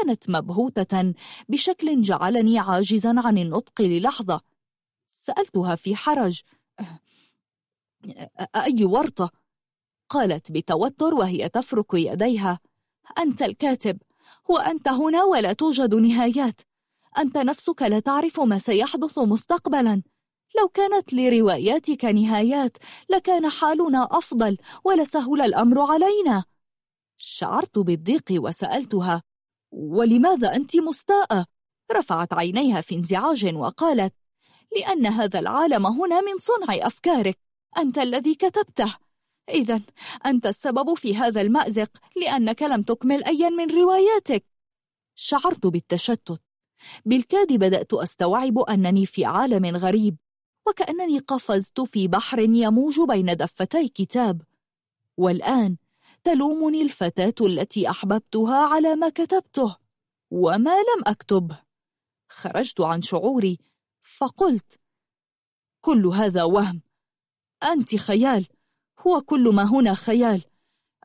كانت مبهوتة بشكل جعلني عاجزا عن النطق للحظة. سألتها في حرج. أي ورطة؟ قالت بتوتر وهي تفرك يديها. أنت الكاتب. وأنت هنا ولا توجد نهايات. أنت نفسك لا تعرف ما سيحدث مستقبلا. لو كانت لرواياتك نهايات لكان حالنا أفضل ولسهل الأمر علينا. شعرت بالضيق وسألتها. ولماذا أنت مستاءة؟ رفعت عينيها في انزعاج وقالت لأن هذا العالم هنا من صنع أفكارك أنت الذي كتبته. إذا أنت السبب في هذا المأزق لأنك لم تكمل أيا من رواياتك. شعرت بالتشتت. بالكاد بدأت أستوعب أنني في عالم غريب وكأنني قفزت في بحر يموج بين دفتي كتاب. والآن تلومني الفتاة التي أحببتها على ما كتبته وما لم أكتبه خرجت عن شعوري فقلت كل هذا وهم. أنت خيال. هو كل ما هنا خيال.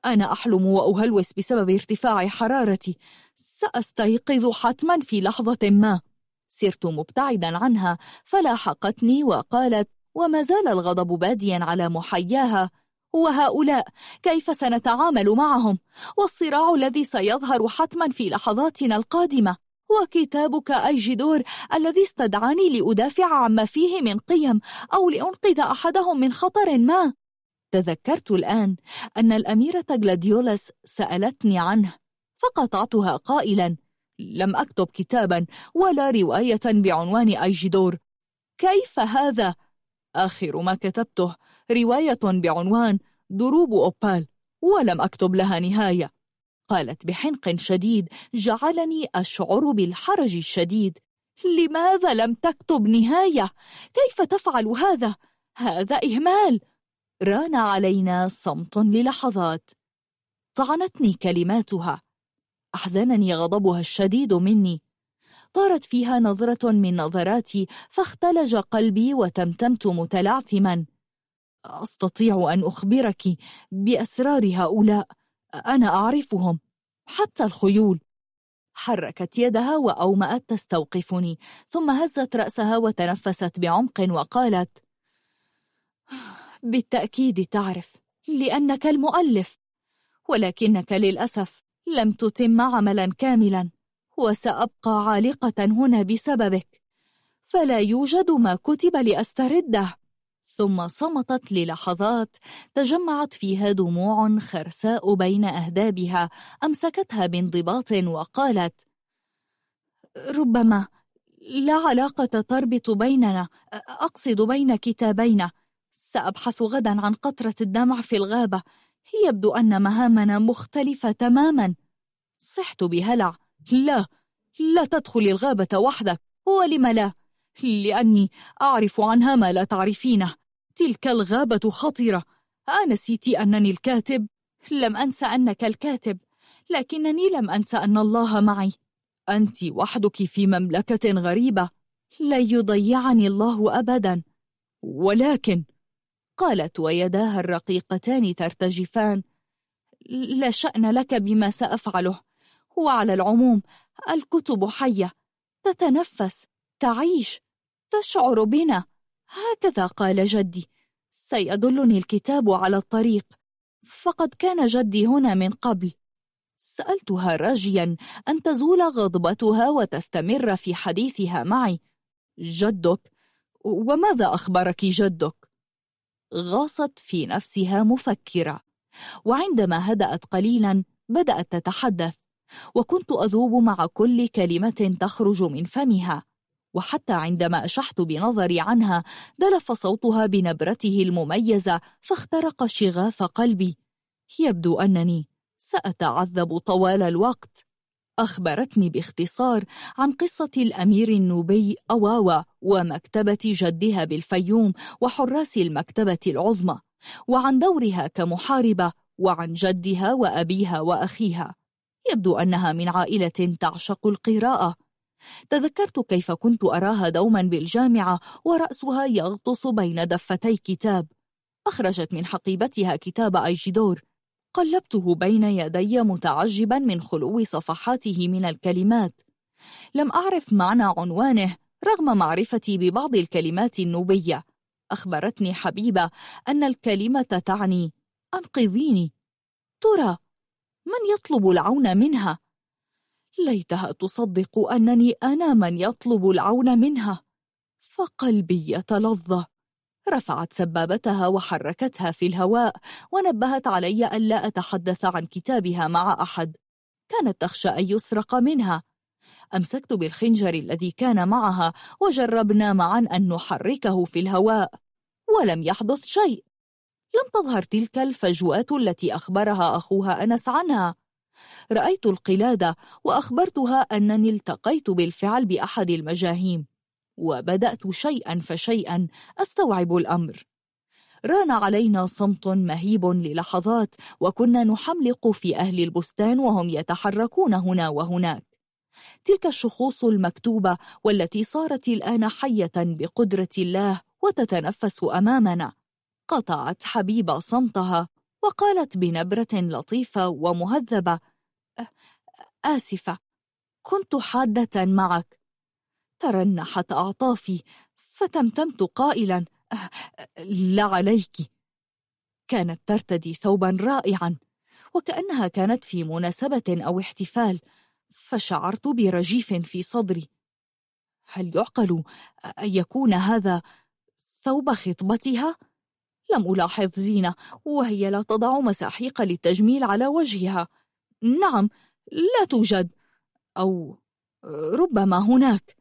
أنا أحلم وأهلوس بسبب ارتفاع حرارتي. سأستيقظ حتما في لحظة ما. سرت مبتعدا عنها فلاحقتني وقالت وما زال الغضب باديا على محياها. وهؤلاء كيف سنتعامل معهم؟ والصراع الذي سيظهر حتما في لحظاتنا القادمة. وكتابك أي جدور الذي استدعاني لأدافع عما فيه من قيم أو لأنقذ أحدهم من خطر ما. تذكرت الآن أن الأميرة غلاديولاس سألتني عنه فقطعتها قائلا لم أكتب كتابا ولا رواية بعنوان أيجدور كيف هذا؟ آخر ما كتبته رواية بعنوان دروب أوبال ولم أكتب لها نهاية. قالت بحنق شديد جعلني أشعر بالحرج الشديد. لماذا لم تكتب نهاية؟ كيف تفعل هذا؟ هذا إهمال. ران علينا صمت للحظات. طعنتني كلماتها. أحزنني غضبها الشديد مني. طارت فيها نظرة من نظراتي فاختلج قلبي وتمتمت متلعثما أستطيع أن أخبرك بأسرار هؤلاء أنا أعرفهم. حتى الخيول. حركت يدها وأومأت تستوقفني ثم هزت رأسها وتنفست بعمق وقالت بالتأكيد تعرف لأنك المؤلف ولكنك للأسف لم تتم عملا كاملا. وسأبقى عالقة هنا بسببك. فلا يوجد ما كتب لأسترده. ثم صمتت للحظات تجمعت فيها دموع خرساء بين أهدابها أمسكتها بانضباط وقالت ربما لا علاقة تربط بيننا أقصد بين كتابين سأبحث غدا عن قطرة الدمع في الغابة. يبدو أن مهامنا مختلفة تماما. صحت بهلع. لا لا تدخل الغابة وحدك. ولم لا؟ لأني أعرف عنها ما لا تعرفينه. تلك الغابة خطرة أنسيت آه، أنني الكاتب. لم أنسى أنك الكاتب لكنني لم أنسى أن الله معي. أنت وحدك في مملكة غريبة. لا يضيعني الله أبدا. ولكن قالت ويداها الرقيقتان ترتجفان لا شأن لك بما سأفعله. وعلى العموم الكتب حية تتنفس تعيش تشعر بنا. هكذا قال جدي. سيدلني الكتاب على الطريق. فقد كان جدي هنا من قبل. سألتها راجيا أن تزول غضبتها وتستمر في حديثها معي. جدك؟ وماذا أخبرك جدك؟ غاصت في نفسها مفكرة. وعندما هدأت قليلا بدأت تتحدث. وكنت أذوب مع كل كلمة تخرج من فمها وحتى عندما أشحت بنظري عنها دلف صوتها بنبرته المميزة فاخترق شغاف قلبي. يبدو أنني سأتعذب طوال الوقت. أخبرتني باختصار عن قصة الأمير النوبي أواوا ومكتبة جدها بالفيوم وحراس المكتبة العظمى وعن دورها كمحاربة وعن جدها وأبيها وأخيها. يبدو أنها من عائلة تعشق القراءة. تذكرت كيف كنت أراها دوما بالجامعة ورأسها يغطس بين دفتي كتاب. أخرجت من حقيبتها كتاب أيجيدور قلبته بين يدي متعجبا من خلو صفحاته من الكلمات. لم أعرف معنى عنوانه رغم معرفتي ببعض الكلمات النوبية. أخبرتني حبيبة أن الكلمة تعني أنقذيني. ترى من يطلب العون منها؟ ليتها تصدق أنني أنا من يطلب العون منها. فقلبي يتلظى. رفعت سبابتها وحركتها في الهواء ونبهت علي ألا أتحدث عن كتابها مع أحد. كانت تخشى أن يسرق منها. أمسكت بالخنجر الذي كان معها وجربنا معا أن نحركه في الهواء. ولم يحدث شيء. لم تظهر تلك الفجوات التي أخبرها أخوها أنس عنها. رأيت القلادة وأخبرتها أنني التقيت بالفعل بأحد المجاهيم وبدأت شيئا فشيئا أستوعب الأمر. ران علينا صمت مهيب للحظات وكنا نحملق في أهل البستان وهم يتحركون هنا وهناك. تلك الشخوص المكتوبة والتي صارت الآن حية بقدرة الله وتتنفس أمامنا. قطعت حبيبة صمتها وقالت بنبرة لطيفة ومهذبة أه، آسفة كنت حادة معك. ترنحت أعطافي فتمتمت قائلا أه، لا عليك. كانت ترتدي ثوبا رائعا وكأنها كانت في مناسبة أو احتفال فشعرت برجيف في صدري. هل يعقل أن يكون هذا ثوب خطبتها؟ لم ألاحظ زينة وهي لا تضع مساحيق للتجميل على وجهها. نعم لا توجد. أو ربما هناك.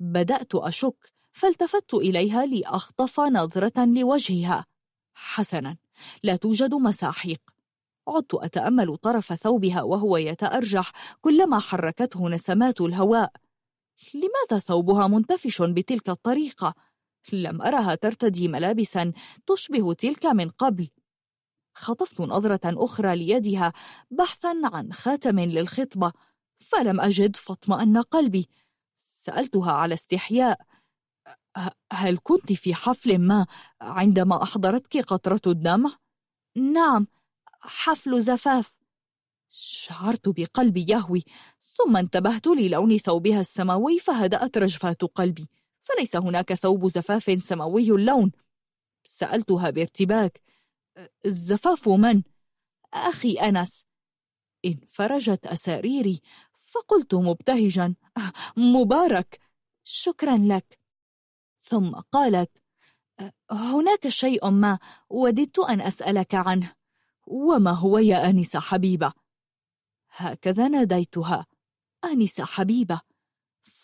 بدأت أشك فالتفت إليها لأخطف نظرة لوجهها. حسنا لا توجد مساحيق. عدت أتأمل طرف ثوبها وهو يتأرجح كلما حركته نسمات الهواء. لماذا ثوبها منتفش بتلك الطريقة؟ لم أرها ترتدي ملابسا تشبه تلك من قبل. خطفت نظرة أخرى ليدها بحثا عن خاتم للخطبة فلم أجد فاطمأن قلبي. سألتها على استحياء. هل كنت في حفل ما عندما أحضرتك قطرة الدمع؟ نعم حفل زفاف. شعرت بقلبي يهوي ثم انتبهت للون ثوبها السماوي فهدأت رجفات قلبي. فليس هناك ثوب زفاف سماوي اللون؟ سألتها بارتباك. زفاف من؟ أخي أنس. انفرجت أساريري فقلت مبتهجا مبارك. شكرا لك. ثم قالت هناك شيء ما وددت أن أسألك عنه. وما هو يا أنسة حبيبة؟ هكذا ناديتها. أنسة حبيبة.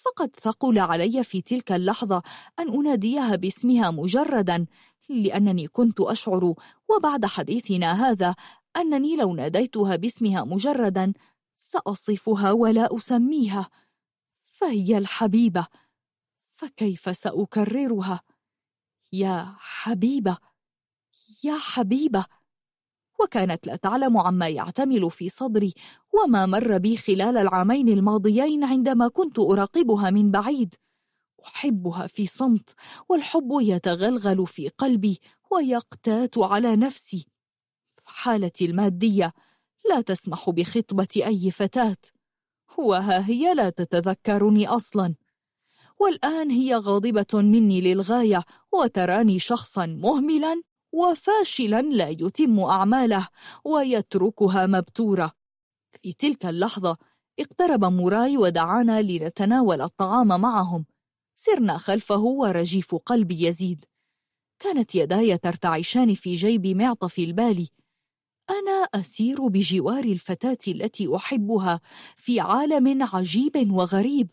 فقد ثقل علي في تلك اللحظة أن أناديها باسمها مجردا لأنني كنت أشعر وبعد حديثنا هذا أنني لو ناديتها باسمها مجردا سأصفها ولا أسميها. فهي الحبيبة فكيف سأكررها؟ يا حبيبة يا حبيبة! وكانت لا تعلم عما يعتمل في صدري وما مر بي خلال العامين الماضيين عندما كنت أراقبها من بعيد. أحبها في صمت والحب يتغلغل في قلبي ويقتات على نفسي. حالتي المادية لا تسمح بخطبة أي فتاة. وها هي لا تتذكرني أصلا. والآن هي غاضبة مني للغاية وتراني شخصا مهملا. وفاشلا لا يتم أعماله ويتركها مبتورة. في تلك اللحظة اقترب موراي ودعانا لنتناول الطعام معهم. سرنا خلفه ورجيف قلبي يزيد. كانت يداي ترتعشان في جيب معطف البالي. أنا أسير بجوار الفتاة التي أحبها في عالم عجيب وغريب.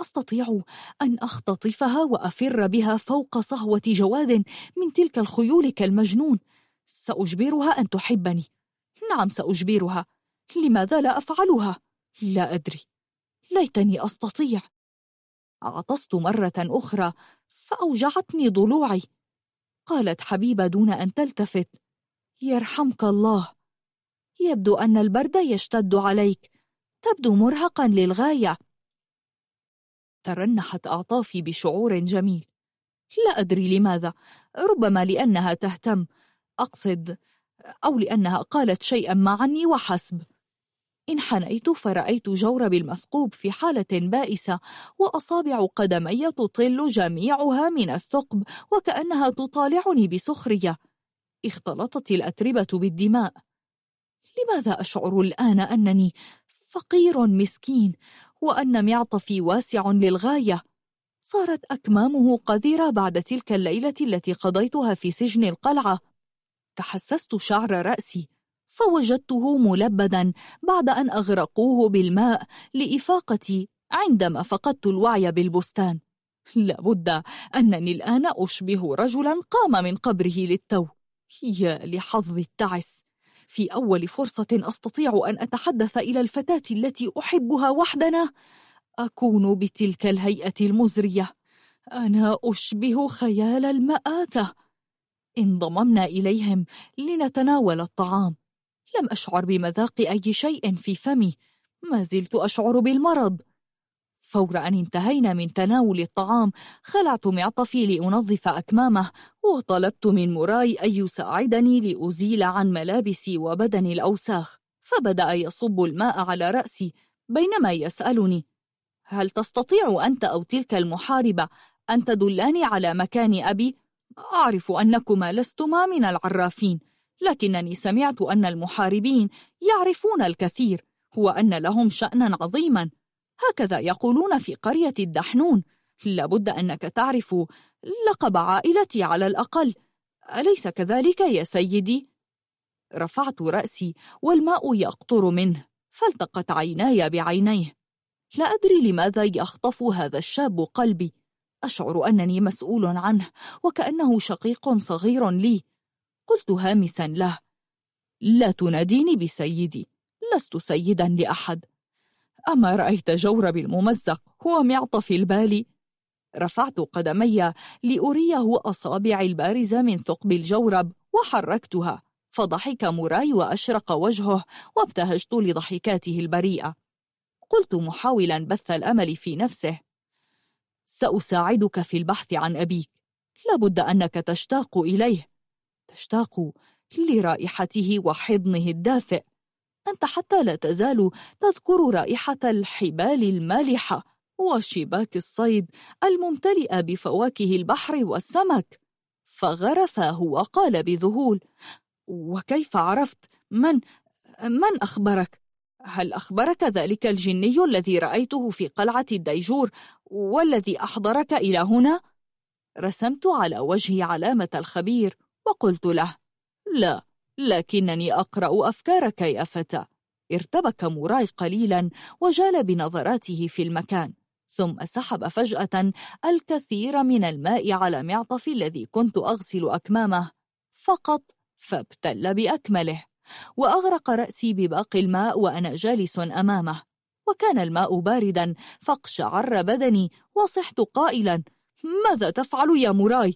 أستطيع أن أختطفها وأفر بها فوق صهوة جواد من تلك الخيول كالمجنون. سأجبرها أن تحبني. نعم سأجبرها. لماذا لا أفعلها؟ لا أدري. ليتني أستطيع. عطست مرة أخرى فأوجعتني ضلوعي. قالت حبيبة دون أن تلتفت. يرحمك الله. يبدو أن البرد يشتد عليك. تبدو مرهقا للغاية. ترنحت أعطافي بشعور جميل. لا أدري لماذا ربما لأنها تهتم. أقصد أو لأنها قالت شيئا ما عني وحسب. انحنيت فرأيت جورب المثقوب في حالة بائسة وأصابع قدمي تطل جميعها من الثقب وكأنها تطالعني بسخرية. اختلطت الأتربة بالدماء. لماذا أشعر الآن أنني فقير مسكين؟ وأن معطفي واسع للغاية. صارت أكمامه قذرة بعد تلك الليلة التي قضيتها في سجن القلعة. تحسست شعر رأسي فوجدته ملبدا بعد أن أغرقوه بالماء لإفاقتي عندما فقدت الوعي بالبستان. لابد أنني الآن أشبه رجلا قام من قبره للتو. يا لحظ التعس. في أول فرصة أستطيع أن أتحدث إلى الفتاة التي أحبها وحدنا. أكون بتلك الهيئة المزرية. أنا أشبه خيال المآتة. انضممنا إليهم لنتناول الطعام. لم أشعر بمذاق أي شيء في فمي. ما زلت أشعر بالمرض. فور أن انتهينا من تناول الطعام خلعت معطفي لأنظف أكمامه وطلبت من موراي أن يساعدني لأزيل عن ملابسي وبدني الأوساخ فبدأ يصب الماء على رأسي بينما يسألني هل تستطيع أنت أو تلك المحاربة أن تدلاني على مكان أبي؟ أعرف أنكما لستما من العرافين لكنني سمعت أن المحاربين يعرفون الكثير وأن لهم شأنا عظيما هكذا يقولون في قرية الدحنون. لابد أنك تعرف لقب عائلتي على الأقل. أليس كذلك يا سيدي؟ رفعت رأسي والماء يقطر منه فالتقت عيناي بعينيه. لا أدري لماذا يخطف هذا الشاب قلبي. أشعر أنني مسؤول عنه وكأنه شقيق صغير لي. قلت هامسا له لا تناديني بسيدي لست سيدا لأحد. أما رأيت جوربي الممزق هو معطف البال؟ رفعت قدمي لأريه أصابعي البارزة من ثقب الجورب وحركتها فضحك موراي وأشرق وجهه وابتهجت لضحكاته البريئة. قلت محاولا بث الأمل في نفسه. سأساعدك في البحث عن أبيك. لابد أنك تشتاق إليه. تشتاق لرائحته وحضنه الدافئ. أنت حتى لا تزال تذكر رائحة الحبال المالحة وشباك الصيد الممتلئة بفواكه البحر والسمك فغرف هو قال بذهول وكيف عرفت من من أخبرك؟ هل أخبرك ذلك الجني الذي رأيته في قلعة الديجور والذي أحضرك إلى هنا؟ رسمت على وجهي علامة الخبير وقلت له لا لكنني أقرأ أفكارك يا فتى. ارتبك موراي قليلا وجال بنظراته في المكان ثم سحب فجأة الكثير من الماء على معطف الذي كنت أغسل أكمامه. فقط فابتل بأكمله وأغرق رأسي بباقي الماء وأنا جالس أمامه. وكان الماء باردا فاقشعر بدني وصحت قائلا ماذا تفعل يا موراي؟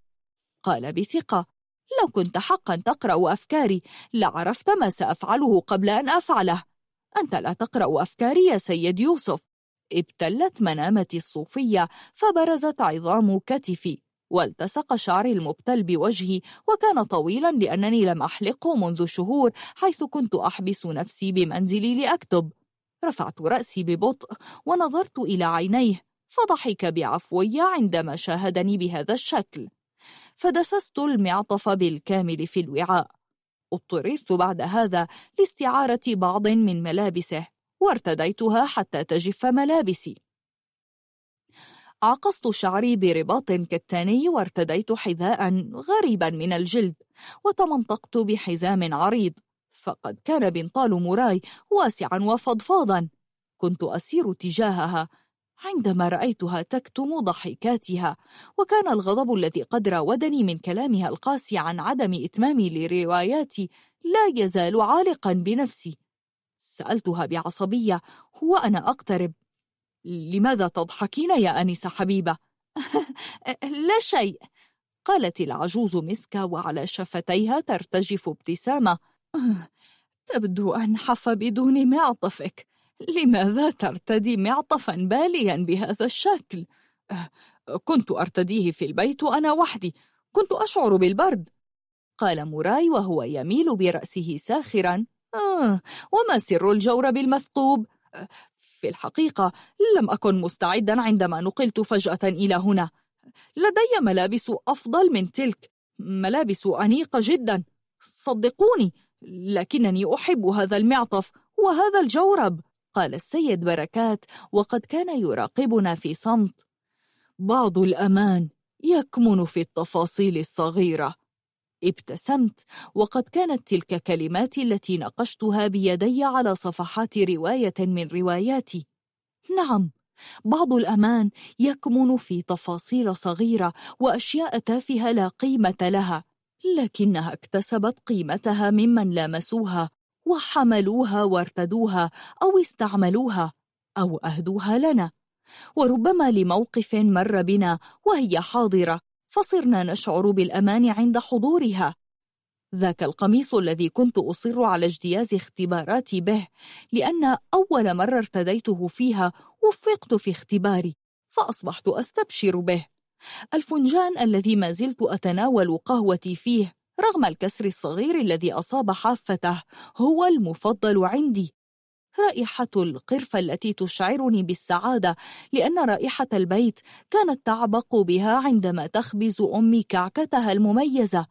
قال بثقة لو كنت حقا تقرأ أفكاري لعرفت ما سأفعله قبل أن أفعله. أنت لا تقرأ أفكاري يا سيد يوسف. ابتلت منامتي الصوفية فبرزت عظام كتفي والتصق شعري المبتل بوجهي وكان طويلا لأنني لم أحلقه منذ شهور حيث كنت أحبس نفسي بمنزلي لأكتب. رفعت رأسي ببطء ونظرت إلى عينيه فضحك بعفوية عندما شاهدني بهذا الشكل. فدسست المعطف بالكامل في الوعاء. اضطررت بعد هذا لاستعارة بعض من ملابسه وارتديتها حتى تجف ملابسي. عقصت شعري برباط كتاني وارتديت حذاء غريبا من الجلد وتمنطقت بحزام عريض. فقد كان بنطال موراي واسعا وفضفاضا. كنت أسير تجاهها. عندما رأيتها تكتم ضحكاتها وكان الغضب الذي قد راودني من كلامها القاسي عن عدم إتمامي لرواياتي لا يزال عالقا بنفسي. سألتها بعصبية هو أنا أقترب؟ لماذا تضحكين يا أنسة حبيبة؟ لا شيء. قالت العجوز مسكة وعلى شفتيها ترتجف ابتسامة. تبدو أنحف بدون معطفك. لماذا ترتدي معطفا باليا بهذا الشكل؟ أه، كنت أرتديه في البيت وأنا وحدي. كنت أشعر بالبرد. قال موراي وهو يميل برأسه ساخرا. آه وما سر الجور بالمثقوب؟ أه، في الحقيقة لم أكن مستعدا عندما نقلت فجأة إلى هنا. لدي ملابس أفضل من تلك. ملابس أنيقة جدا. صدقوني لكنني أحب هذا المعطف وهذا الجورب. قال السيد بركات وقد كان يراقبنا في صمت. بعض الأمان يكمن في التفاصيل الصغيرة. ابتسمت وقد كانت تلك كلمات التي نقشتها بيدي على صفحات رواية من رواياتي. نعم بعض الأمان يكمن في تفاصيل صغيرة وأشياء تافهة لا قيمة لها لكنها اكتسبت قيمتها ممن لامسوها. وحملوها وارتدوها أو استعملوها أو أهدوها لنا. وربما لموقف مر بنا وهي حاضرة فصرنا نشعر بالأمان عند حضورها. ذاك القميص الذي كنت أصر على اجتياز اختباراتي به لأن أول مرة ارتديته فيها وفقت في اختباري فأصبحت أستبشر به. الفنجان الذي ما زلت أتناول قهوتي فيه رغم الكسر الصغير الذي أصاب حافته هو المفضل عندي. رائحة القرفة التي تشعرني بالسعادة لأن رائحة البيت كانت تعبق بها عندما تخبز أمي كعكتها المميزة.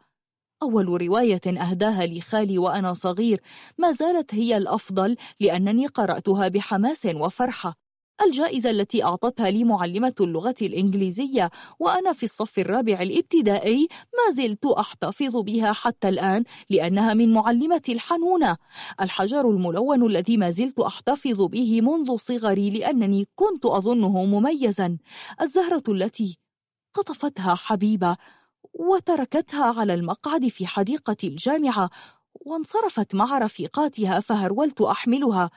أول رواية أهداها لخالي وأنا صغير ما زالت هي الأفضل لأنني قرأتها بحماس وفرحة. الجائزة التي أعطتها لي معلمة اللغة الإنجليزية وأنا في الصف الرابع الابتدائي ما زلت أحتفظ بها حتى الآن لأنها من معلمة الحنونة. الحجر الملون الذي ما زلت أحتفظ به منذ صغري لأنني كنت أظنه مميزا. الزهرة التي قطفتها حبيبة وتركتها على المقعد في حديقة الجامعة وانصرفت مع رفيقاتها فهرولت أحملها.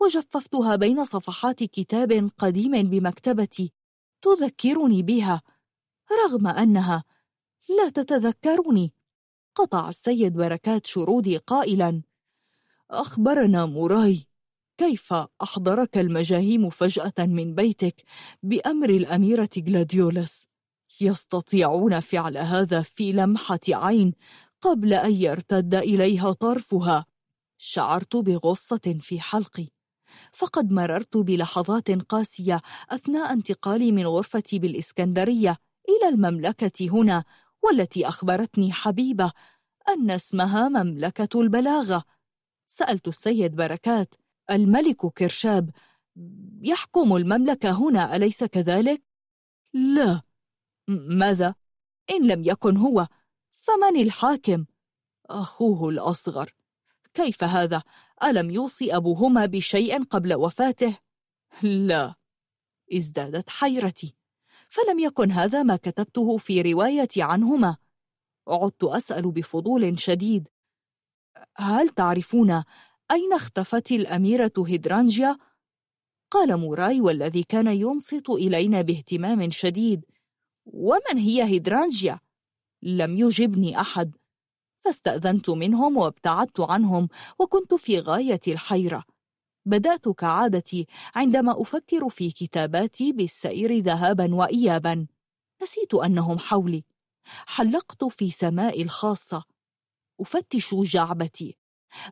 وجففتها بين صفحات كتاب قديم بمكتبتي تذكرني بها رغم أنها لا تتذكرني. قطع السيد بركات شرودي قائلا أخبرنا موراي كيف أحضرك المجاهيم فجأة من بيتك بأمر الأميرة جلاديولس يستطيعون فعل هذا في لمحة عين قبل أن يرتد إليها طرفها. شعرت بغصة في حلقي. فقد مررت بلحظات قاسية أثناء انتقالي من غرفتي بالإسكندرية إلى المملكة هنا والتي أخبرتني حبيبة أن اسمها مملكة البلاغة سألت السيد بركات الملك كرشاب يحكم المملكة هنا أليس كذلك؟ لا ماذا؟ إن لم يكن هو فمن الحاكم؟ أخوه الأصغر كيف هذا؟ ألم يوصي أبوهما بشيء قبل وفاته؟ لا ازدادت حيرتي فلم يكن هذا ما كتبته في روايتي عنهما عدت أسأل بفضول شديد هل تعرفون أين اختفت الأميرة هيدرانجيا؟ قال موراي والذي كان ينصت إلينا باهتمام شديد ومن هي هيدرانجيا؟ لم يجبني أحد فاستأذنت منهم وابتعدت عنهم وكنت في غاية الحيرة. بدأت كعادتي عندما أفكر في كتاباتي بالسير ذهابا وإيابا. نسيت أنهم حولي. حلقت في سماء الخاصة. أفتش جعبتي.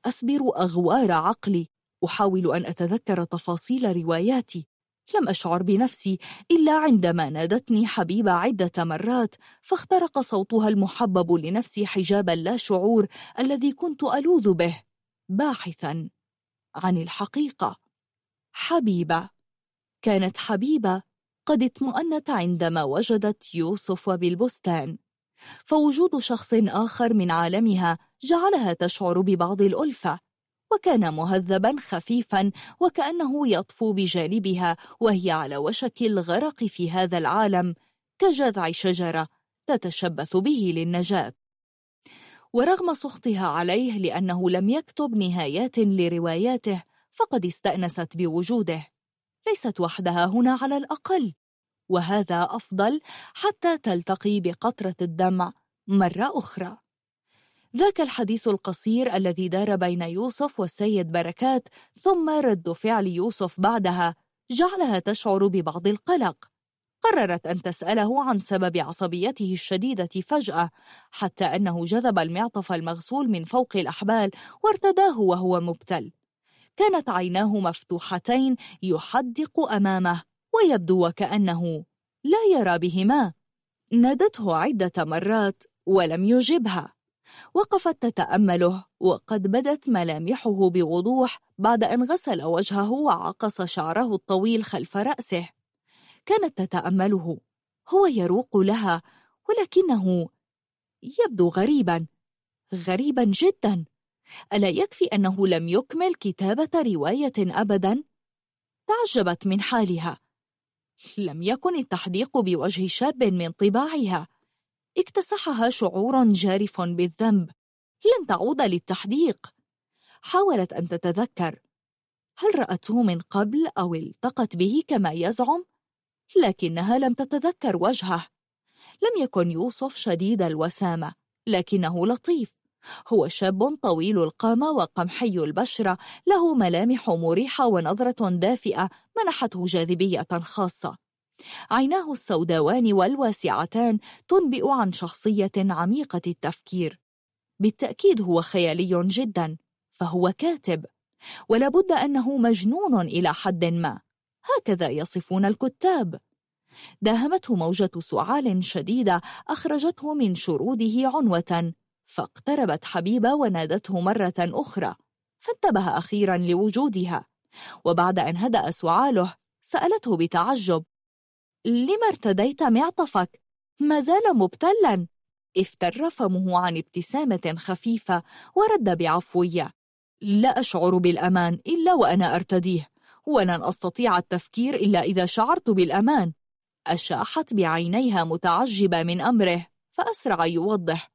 أسبر أغوار عقلي. أحاول أن أتذكر تفاصيل رواياتي. لم أشعر بنفسي إلا عندما نادتني حبيبة عدة مرات فاخترق صوتها المحبب لنفسي حجاب اللاشعور الذي كنت ألوذ به. باحثا عن الحقيقة. حبيبة. كانت حبيبة قد اطمأنت عندما وجدت يوسف وبالبستان فوجود شخص آخر من عالمها جعلها تشعر ببعض الألفة. وكان مهذبا خفيفا وكأنه يطفو بجانبها وهي على وشك الغرق في هذا العالم كجذع شجرة تتشبث به للنجاة. ورغم سخطها عليه لأنه لم يكتب نهايات لرواياته فقد استأنست بوجوده. ليست وحدها هنا على الأقل. وهذا أفضل حتى تلتقي بقطرة الدمع مرة أخرى. ذاك الحديث القصير الذي دار بين يوسف والسيد بركات ثم رد فعل يوسف بعدها جعلها تشعر ببعض القلق. قررت أن تسأله عن سبب عصبيته الشديدة فجأة حتى أنه جذب المعطف المغسول من فوق الأحبال وارتداه وهو مبتل. كانت عيناه مفتوحتين يحدق أمامه ويبدو وكأنه لا يرى بهما. نادته عدة مرات ولم يجبها. وقفت تتأمله وقد بدت ملامحه بوضوح بعد أن غسل وجهه وعقص شعره الطويل خلف رأسه. كانت تتأمله هو يروق لها ولكنه يبدو غريبا غريبا جدا. ألا يكفي أنه لم يكمل كتابة رواية أبدا؟ تعجبت من حالها. لم يكن التحديق بوجه شاب من طباعها. اكتسحها شعور جارف بالذنب. لن تعود للتحديق. حاولت أن تتذكر. هل رأته من قبل أو التقت به كما يزعم؟ لكنها لم تتذكر وجهه. لم يكن يوسف شديد الوسامة لكنه لطيف. هو شاب طويل القامة وقمحي البشرة له ملامح مريحة ونظرة دافئة منحته جاذبية خاصة. عيناه السوداوان والواسعتان تنبئ عن شخصية عميقة التفكير. بالتأكيد هو خيالي جدا فهو كاتب ولابد أنه مجنون إلى حد ما. هكذا يصفون الكتاب. داهمته موجة سعال شديدة أخرجته من شروده عنوة فاقتربت حبيبة ونادته مرة أخرى فانتبه أخيرا لوجودها. وبعد أن هدأ سعاله سألته بتعجب. لم ارتديت معطفك؟ ما زال مبتلا. افتر فمه عن ابتسامة خفيفة ورد بعفوية. لا أشعر بالأمان إلا وأنا أرتديه ولن أستطيع التفكير إلا إذا شعرت بالأمان. أشاحت بعينيها متعجبة من أمره فأسرع يوضح.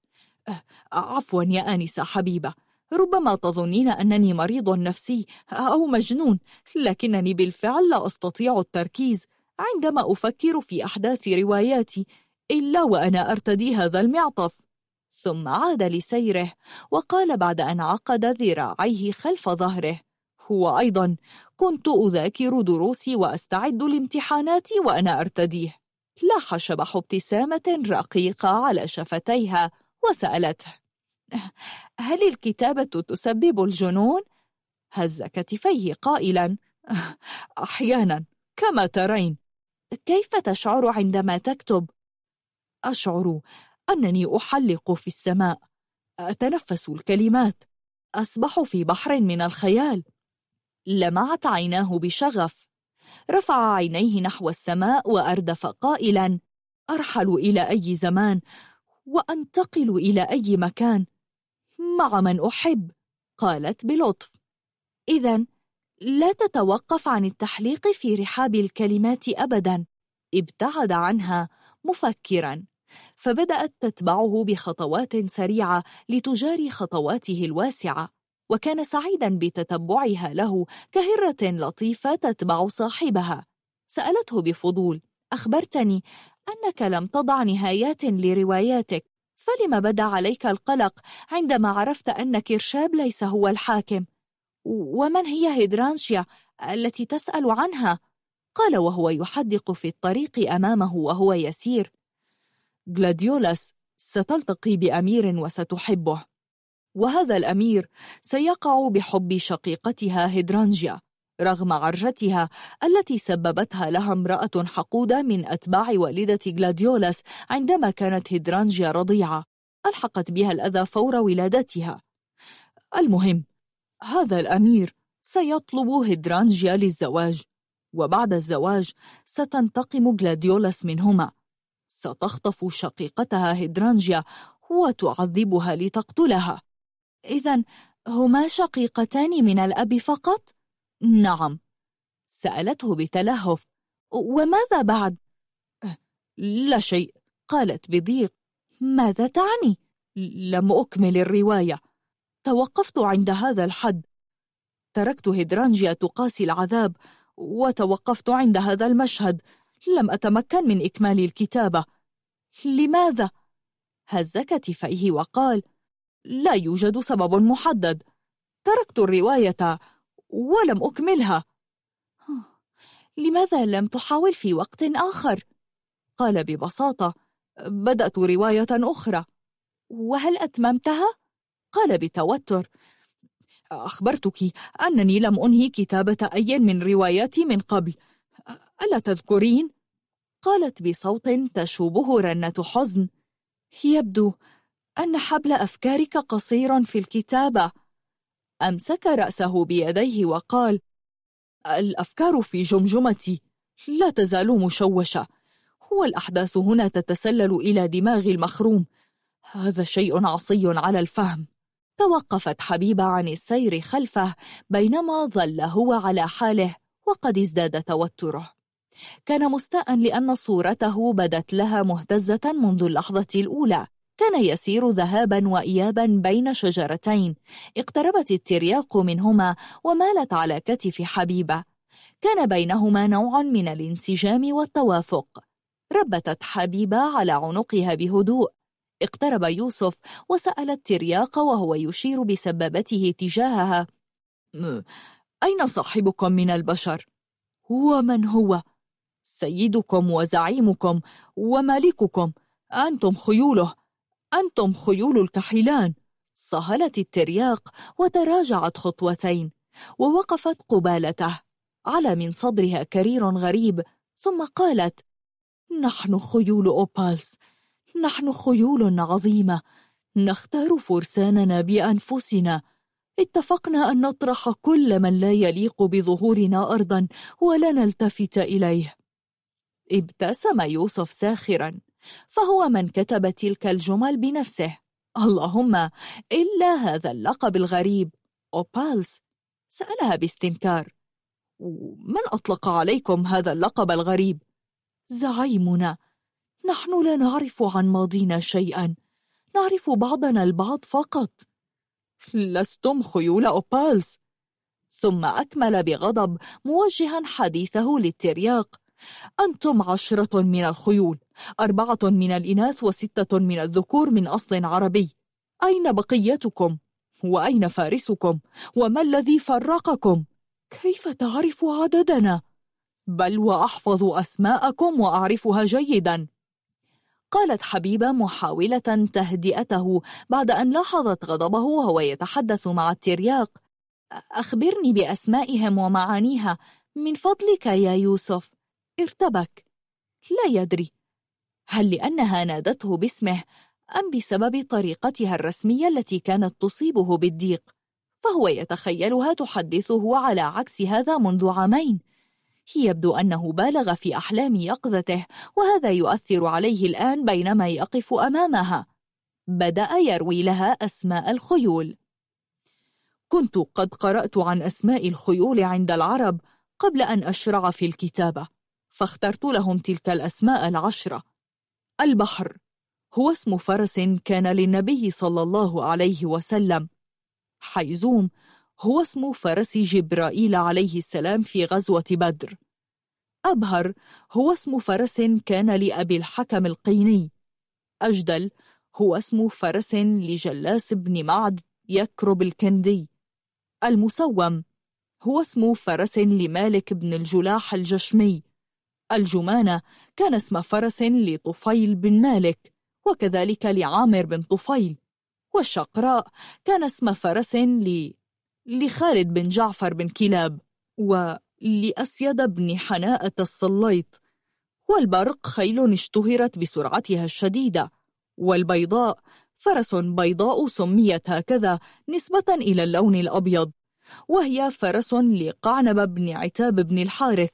أه، عفوا يا آنسة حبيبة. ربما تظنين أنني مريض نفسي أو مجنون لكنني بالفعل لا أستطيع التركيز. عندما أفكر في أحداث رواياتي إلا وأنا أرتدي هذا المعطف. ثم عاد لسيره وقال بعد أن عقد ذراعيه خلف ظهره. هو أيضا كنت أذاكر دروسي وأستعد لامتحاناتي وأنا أرتديه. لاح شبح ابتسامة رقيقة على شفتيها وسألته. هل الكتابة تسبب الجنون؟ هز كتفيه قائلا. أحيانا كما ترين. كيف تشعر عندما تكتب؟ أشعر أنني أحلق في السماء أتنفس الكلمات أسبح في بحر من الخيال. لمعت عيناه بشغف رفع عينيه نحو السماء وأردف قائلا أرحل إلى أي زمان وأنتقل إلى أي مكان مع من أحب؟ قالت بلطف. إذا لا تتوقف عن التحليق في رحاب الكلمات أبداً. ابتعد عنها مفكراً. فبدأت تتبعه بخطوات سريعة لتجاري خطواته الواسعة. وكان سعيدا بتتبعها له كهرة لطيفة تتبع صاحبها. سألته بفضول أخبرتني أنك لم تضع نهايات لرواياتك فلما بدا عليك القلق عندما عرفت أن كرشاب ليس هو الحاكم. ومن هي هيدرانجيا التي تسأل عنها؟ قال وهو يحدق في الطريق أمامه وهو يسير. جلاديولاس ستلتقي بأمير وستحبه. وهذا الأمير سيقع بحب شقيقتها هيدرانجيا رغم عرجتها التي سببتها لها امرأة حقودة من أتباع والدة جلاديولاس عندما كانت هيدرانجيا رضيعة ألحقت بها الأذى فور ولادتها. المهم هذا الأمير سيطلب هيدرانجيا للزواج وبعد الزواج ستنتقم جلاديولاس منهما ستخطف شقيقتها هيدرانجيا وتعذبها لتقتلها إذن هما شقيقتان من الأب فقط؟ نعم سألته بتلهف وماذا بعد؟ لا شيء قالت بضيق ماذا تعني؟ لم أكمل الرواية توقفت عند هذا الحد تركت هيدرانجيا تقاسي العذاب وتوقفت عند هذا المشهد لم أتمكن من إكمال الكتابة لماذا؟ هز كتفيه وقال لا يوجد سبب محدد تركت الرواية ولم أكملها لماذا لم تحاول في وقت آخر؟ قال ببساطة بدأت رواية أخرى وهل أتممتها؟ قال بتوتر. أخبرتك أنني لم أنهي كتابة أي من رواياتي من قبل. ألا تذكرين؟ قالت بصوت تشوبه رنة حزن. يبدو أن حبل أفكارك قصير في الكتابة. أمسك رأسه بيديه وقال الأفكار في جمجمتي. لا تزال مشوشة. والأحداث هنا تتسلل إلى دماغ المخروم. هذا شيء عصي على الفهم. توقفت حبيبة عن السير خلفه بينما ظل هو على حاله وقد ازداد توتره. كان مستاء لأن صورته بدت لها مهتزة منذ اللحظة الأولى. كان يسير ذهابا وإيابا بين شجرتين. اقتربت الترياق منهما ومالت على كتف حبيبة. كان بينهما نوع من الانسجام والتوافق. ربتت حبيبة على عنقها بهدوء. اقترب يوسف وسألت ترياق وهو يشير بسبابته تجاهها. أين صاحبكم من البشر؟ ومن هو؟ سيدكم وزعيمكم ومالككم. أنتم خيوله. أنتم خيول الكحيلان صهلت الترياق وتراجعت خطوتين ووقفت قبالته. على من صدرها كرير غريب. ثم قالت نحن خيول أوبالس. نحن خيول عظيمة. نختار فرساننا بأنفسنا. اتفقنا أن نطرح كل من لا يليق بظهورنا أرضا ولا نلتفت إليه. ابتسم يوسف ساخرا. فهو من كتب تلك الجمل بنفسه. اللهم إلا هذا اللقب الغريب. Oh, أوبالس سألها باستنكار. من أطلق عليكم هذا اللقب الغريب؟ زعيمنا. نحن لا نعرف عن ماضينا شيئا نعرف بعضنا البعض فقط لستم خيول أوبالز ثم أكمل بغضب موجها حديثه للترياق أنتم عشرة من الخيول أربعة من الإناث وستة من الذكور من أصل عربي أين بقيتكم؟ وأين فارسكم؟ وما الذي فرقكم؟ كيف تعرف عددنا؟ بل وأحفظ أسماءكم وأعرفها جيدا قالت حبيبة محاولة تهدئته بعد أن لاحظت غضبه وهو يتحدث مع الترياق. أخبرني بأسمائهم ومعانيها. من فضلك يا يوسف. ارتبك. لا يدري. هل لأنها نادته باسمه أم بسبب طريقتها الرسمية التي كانت تصيبه بالضيق؟ فهو يتخيلها تحدثه على عكس هذا منذ عامين. يبدو أنه بالغ في أحلام يقظته وهذا يؤثر عليه الآن بينما يقف أمامها. بدأ يروي لها أسماء الخيول. كنت قد قرأت عن أسماء الخيول عند العرب قبل أن أشرع في الكتابة فاخترت لهم تلك الأسماء العشرة. البحر هو اسم فرس كان للنبي صلى الله عليه وسلم. حيزوم هو اسم فرس جبرائيل عليه السلام في غزوة بدر. أبهر هو اسم فرس كان لأبي الحكم القيني. أجدل هو اسم فرس لجلاس بن معد يكرب الكندي. المسوم هو اسم فرس لمالك بن الجلاح الجشمي. الجمانة كان اسم فرس لطفيل بن مالك وكذلك لعامر بن طفيل. والشقراء كان اسم فرس ل... لخالد بن جعفر بن كلاب و... لأسيد بن حناءة الصليط والبرق خيل اشتهرت بسرعتها الشديدة والبيضاء فرس بيضاء سميت هكذا نسبة إلى اللون الأبيض وهي فرس لقعنب بن عتاب بن الحارث.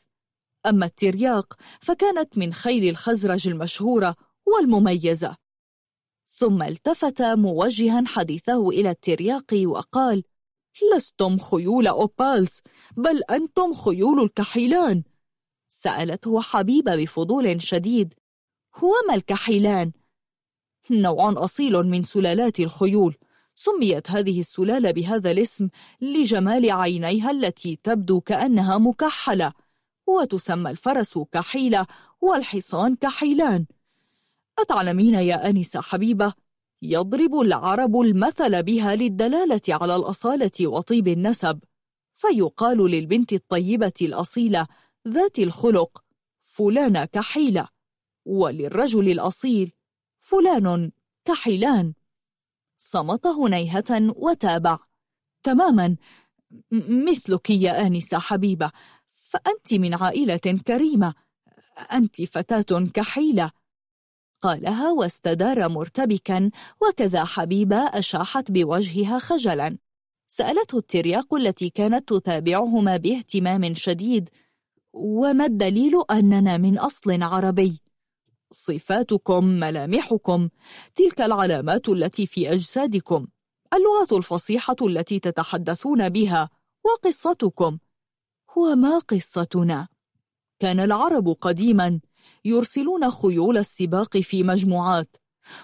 أما الترياق فكانت من خيل الخزرج المشهورة والمميزة. ثم التفت موجها حديثه إلى الترياق وقال لستم خيول أوبالس بل أنتم خيول الكحيلان سألته حبيبة بفضول شديد هو ما الكحيلان؟ نوع أصيل من سلالات الخيول سميت هذه السلالة بهذا الاسم لجمال عينيها التي تبدو كأنها مكحلة وتسمى الفرس كحيلة والحصان كحيلان أتعلمين يا أنسة حبيبة يضرب العرب المثل بها للدلالة على الأصالة وطيب النسب فيقال للبنت الطيبة الأصيلة ذات الخلق فلانة كحيلة وللرجل الأصيل فلان كحيلان. صمت هنيهة وتابع. تماما. مثلك يا آنسة حبيبة. فأنت من عائلة كريمة. أنت فتاة كحيلة. قالها واستدار مرتبكا وكذا حبيبة أشاحت بوجهها خجلا سألته الترياق التي كانت تتابعهما باهتمام شديد وما الدليل أننا من أصل عربي؟ صفاتكم ملامحكم تلك العلامات التي في أجسادكم اللغة الفصيحة التي تتحدثون بها وقصتكم وما قصتنا؟ كان العرب قديما يرسلون خيول السباق في مجموعات.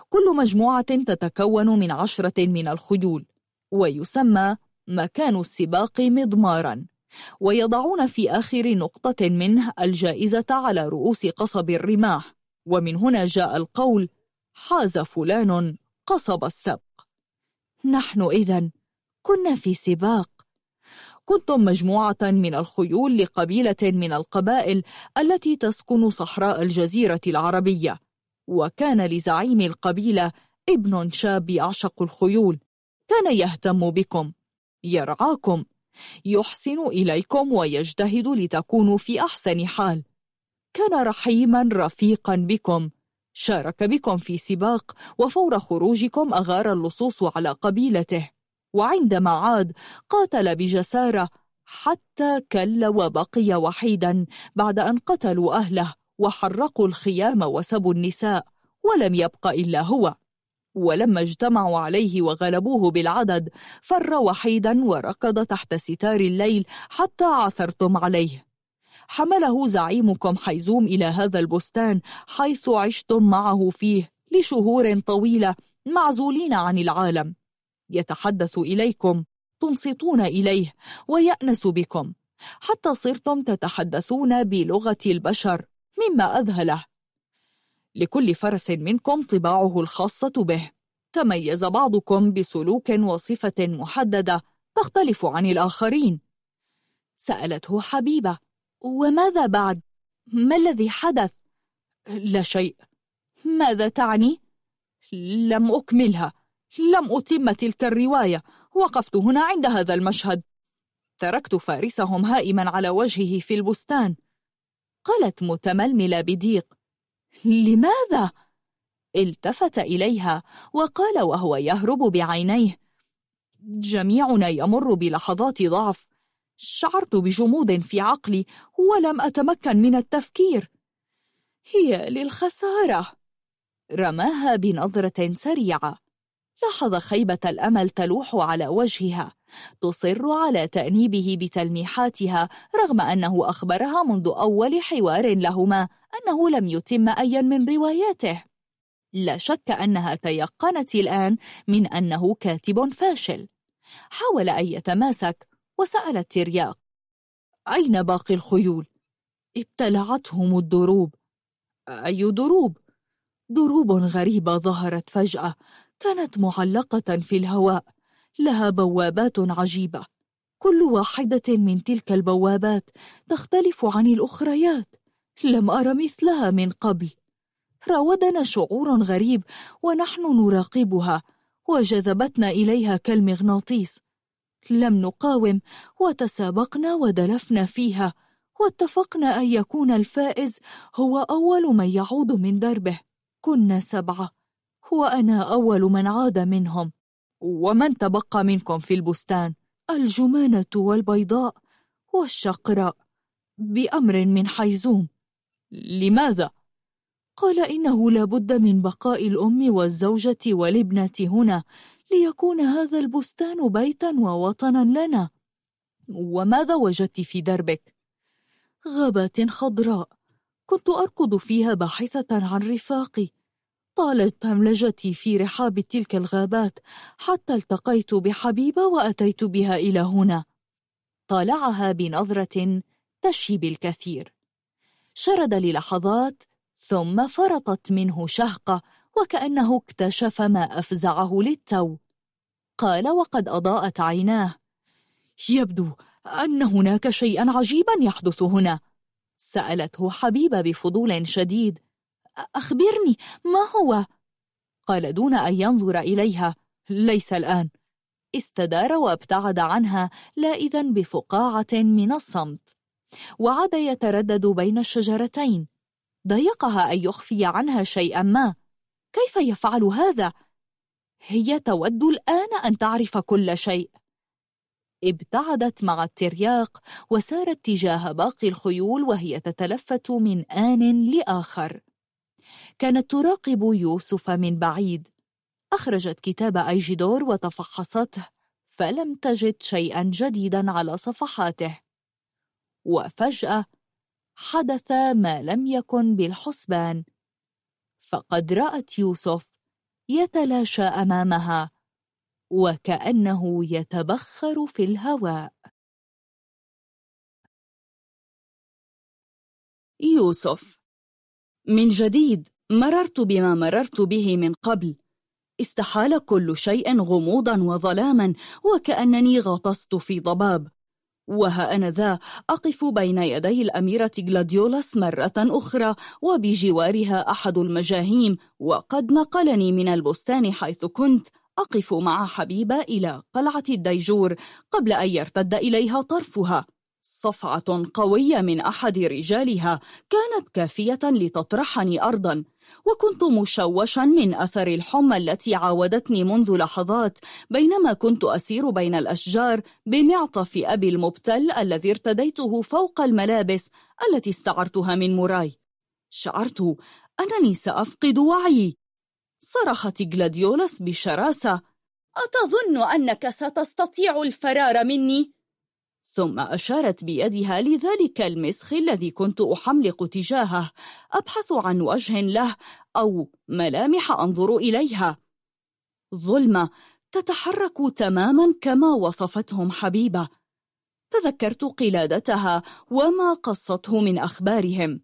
كل مجموعة تتكون من عشرة من الخيول ويسمى مكان السباق مضماراً. ويضعون في آخر نقطة منه الجائزة على رؤوس قصب الرماح. ومن هنا جاء القول حاز فلان قصب السبق. نحن إذن كنا في سباق كنتم مجموعة من الخيول لقبيلة من القبائل التي تسكن صحراء الجزيرة العربية. وكان لزعيم القبيلة ابن شاب يعشق الخيول. كان يهتم بكم يرعاكم يحسن إليكم ويجتهد لتكونوا في أحسن حال. كان رحيما رفيقا بكم شارك بكم في سباق وفور خروجكم أغار اللصوص على قبيلته. وعندما عاد قاتل بجسارة حتى كل وبقي وحيدا بعد أن قتلوا أهله وحرقوا الخيام وسبوا النساء ولم يبق إلا هو. ولما اجتمعوا عليه وغلبوه بالعدد فر وحيدا وركض تحت ستار الليل حتى عثرتم عليه. حمله زعيمكم حيزوم إلى هذا البستان حيث عشتم معه فيه لشهور طويلة معزولين عن العالم. يتحدث إليكم تنصتون إليه ويأنس بكم حتى صرتم تتحدثون بلغة البشر مما أذهله لكل فرس منكم طباعه الخاصة به تميز بعضكم بسلوك وصفة محددة تختلف عن الآخرين سألته حبيبة وماذا بعد؟ ما الذي حدث؟ لا شيء ماذا تعني؟ لم أكملها لم أتم تلك الرواية. وقفت هنا عند هذا المشهد. تركت فارسهم هائما على وجهه في البستان. قالت متململة بديق لماذا؟ التفت إليها وقال وهو يهرب بعينيه. جميعنا يمر بلحظات ضعف. شعرت بجمود في عقلي ولم أتمكن من التفكير. هي للخسارة. رماها بنظرة سريعة. لاحظ خيبة الأمل تلوح على وجهها تصر على تأنيبه بتلميحاتها رغم أنه أخبرها منذ أول حوار لهما أنه لم يتم أيا من رواياته لا شك أنها تيقنت الآن من أنه كاتب فاشل حاول أن يتماسك وسأل الترياق أين باقي الخيول؟ ابتلعتهم الدروب أي دروب؟ دروب غريبة ظهرت فجأة كانت معلقة في الهواء لها بوابات عجيبة. كل واحدة من تلك البوابات تختلف عن الأخريات. لم أر مثلها من قبل. راودنا شعور غريب ونحن نراقبها وجذبتنا إليها كالمغناطيس. لم نقاوم وتسابقنا ودلفنا فيها واتفقنا أن يكون الفائز هو أول من يعود من دربه. كنا سبعة. هو أنا أول من عاد منهم. ومن تبقى منكم في البستان؟ الجمانة والبيضاء والشقراء بأمر من حيزوم. لماذا؟ قال إنه لابد من بقاء الأم والزوجة والابنة هنا ليكون هذا البستان بيتا ووطنا لنا. وماذا وجدت في دربك؟ غابات خضراء. كنت أركض فيها باحثة عن رفاقي. طالت هملجتي في رحاب تلك الغابات حتى التقيت بحبيبة وأتيت بها إلى هنا. طالعها بنظرة تشي بالكثير. شرد للحظات ثم فرطت منه شهقة وكأنه اكتشف ما أفزعه للتو. قال وقد أضاءت عيناه. يبدو أن هناك شيئا عجيبا يحدث هنا. سألته حبيبة بفضول شديد. أخبرني ما هو؟ قال دون أن ينظر إليها. ليس الآن. استدار وابتعد عنها لائذا بفقاعة من الصمت. وعاد يتردد بين الشجرتين. ضيقها أن يخفي عنها شيئا ما. كيف يفعل هذا؟ هي تود الآن أن تعرف كل شيء. ابتعدت مع الترياق وسارت تجاه باقي الخيول وهي تتلفت من آن لآخر. كانت تراقب يوسف من بعيد. أخرجت كتاب أيجيدور وتفحصته فلم تجد شيئا جديدا على صفحاته. وفجأة حدث ما لم يكن بالحسبان. فقد رأت يوسف يتلاشى أمامها وكأنه يتبخر في الهواء. يوسف من جديد. مررت بما مررت به من قبل. استحال كل شيء غموضا وظلاما وكأنني غطست في ضباب. وها أنا ذا أقف بين يدي الأميرة جلاديولاس مرة أخرى وبجوارها أحد المجاهيم وقد نقلني من البستان حيث كنت. أقف مع حبيبة إلى قلعة الديجور قبل أن يرتد إليها طرفها. صفعة قوية من أحد رجالها كانت كافية لتطرحني أرضا وكنت مشوشا من أثر الحمى التي عاودتني منذ لحظات بينما كنت أسير بين الأشجار بمعطف أبي المبتل الذي ارتديته فوق الملابس التي استعرتها من موراي شعرت أنني سأفقد وعيي صرخت غلاديولاس بشراسة أتظن أنك ستستطيع الفرار مني؟ ثم أشارت بيدها لذلك المسخ الذي كنت أحملق تجاهه أبحث عن وجه له أو ملامح أنظر إليها. ظلمة تتحرك تماما كما وصفتهم حبيبة. تذكرت قلادتها وما قصته من أخبارهم.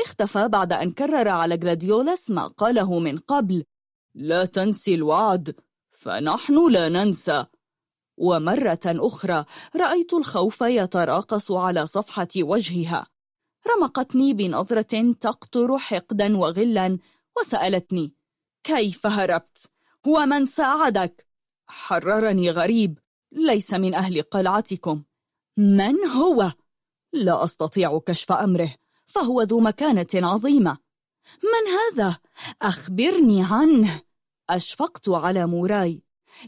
اختفى بعد أن كرر على جراديولاس ما قاله من قبل. لا تنسي الوعد فنحن لا ننسى. ومرة أخرى رأيت الخوف يتراقص على صفحة وجهها رمقتني بنظرة تقطر حقدا وغلا وسألتني كيف هربت؟ ومن ساعدك؟ حررني غريب ليس من أهل قلعتكم من هو؟ لا أستطيع كشف أمره فهو ذو مكانة عظيمة من هذا؟ أخبرني عنه أشفقت على موراي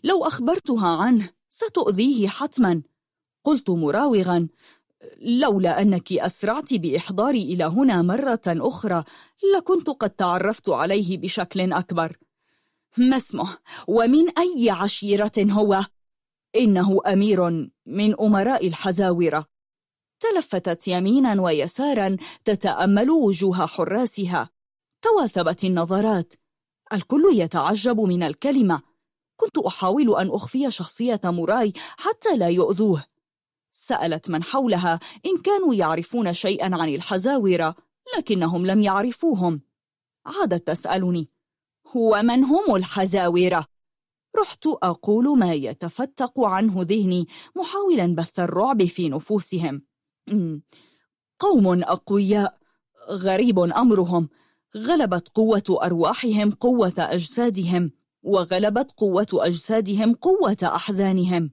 لو أخبرتها عنه ستؤذيه حتما. قلت مراوغا لولا أنك أسرعت بإحضاري إلى هنا مرة أخرى لكنت قد تعرفت عليه بشكل أكبر. ما اسمه؟ ومن أي عشيرة هو؟ إنه أمير من أمراء الحزاورة. تلفتت يمينا ويسارا تتأمل وجوه حراسها. تواثبت النظرات. الكل يتعجب من الكلمة. كنت أحاول أن أخفي شخصية موراي حتى لا يؤذوه. سألت من حولها إن كانوا يعرفون شيئا عن الحزاورة لكنهم لم يعرفوهم. عادت تسألني ومن هم الحزاورة؟ رحت أقول ما يتفتق عنه ذهني محاولا بث الرعب في نفوسهم. قوم أقوياء غريب أمرهم غلبت قوة أرواحهم قوة أجسادهم. وغلبت قوة أجسادهم قوة أحزانهم.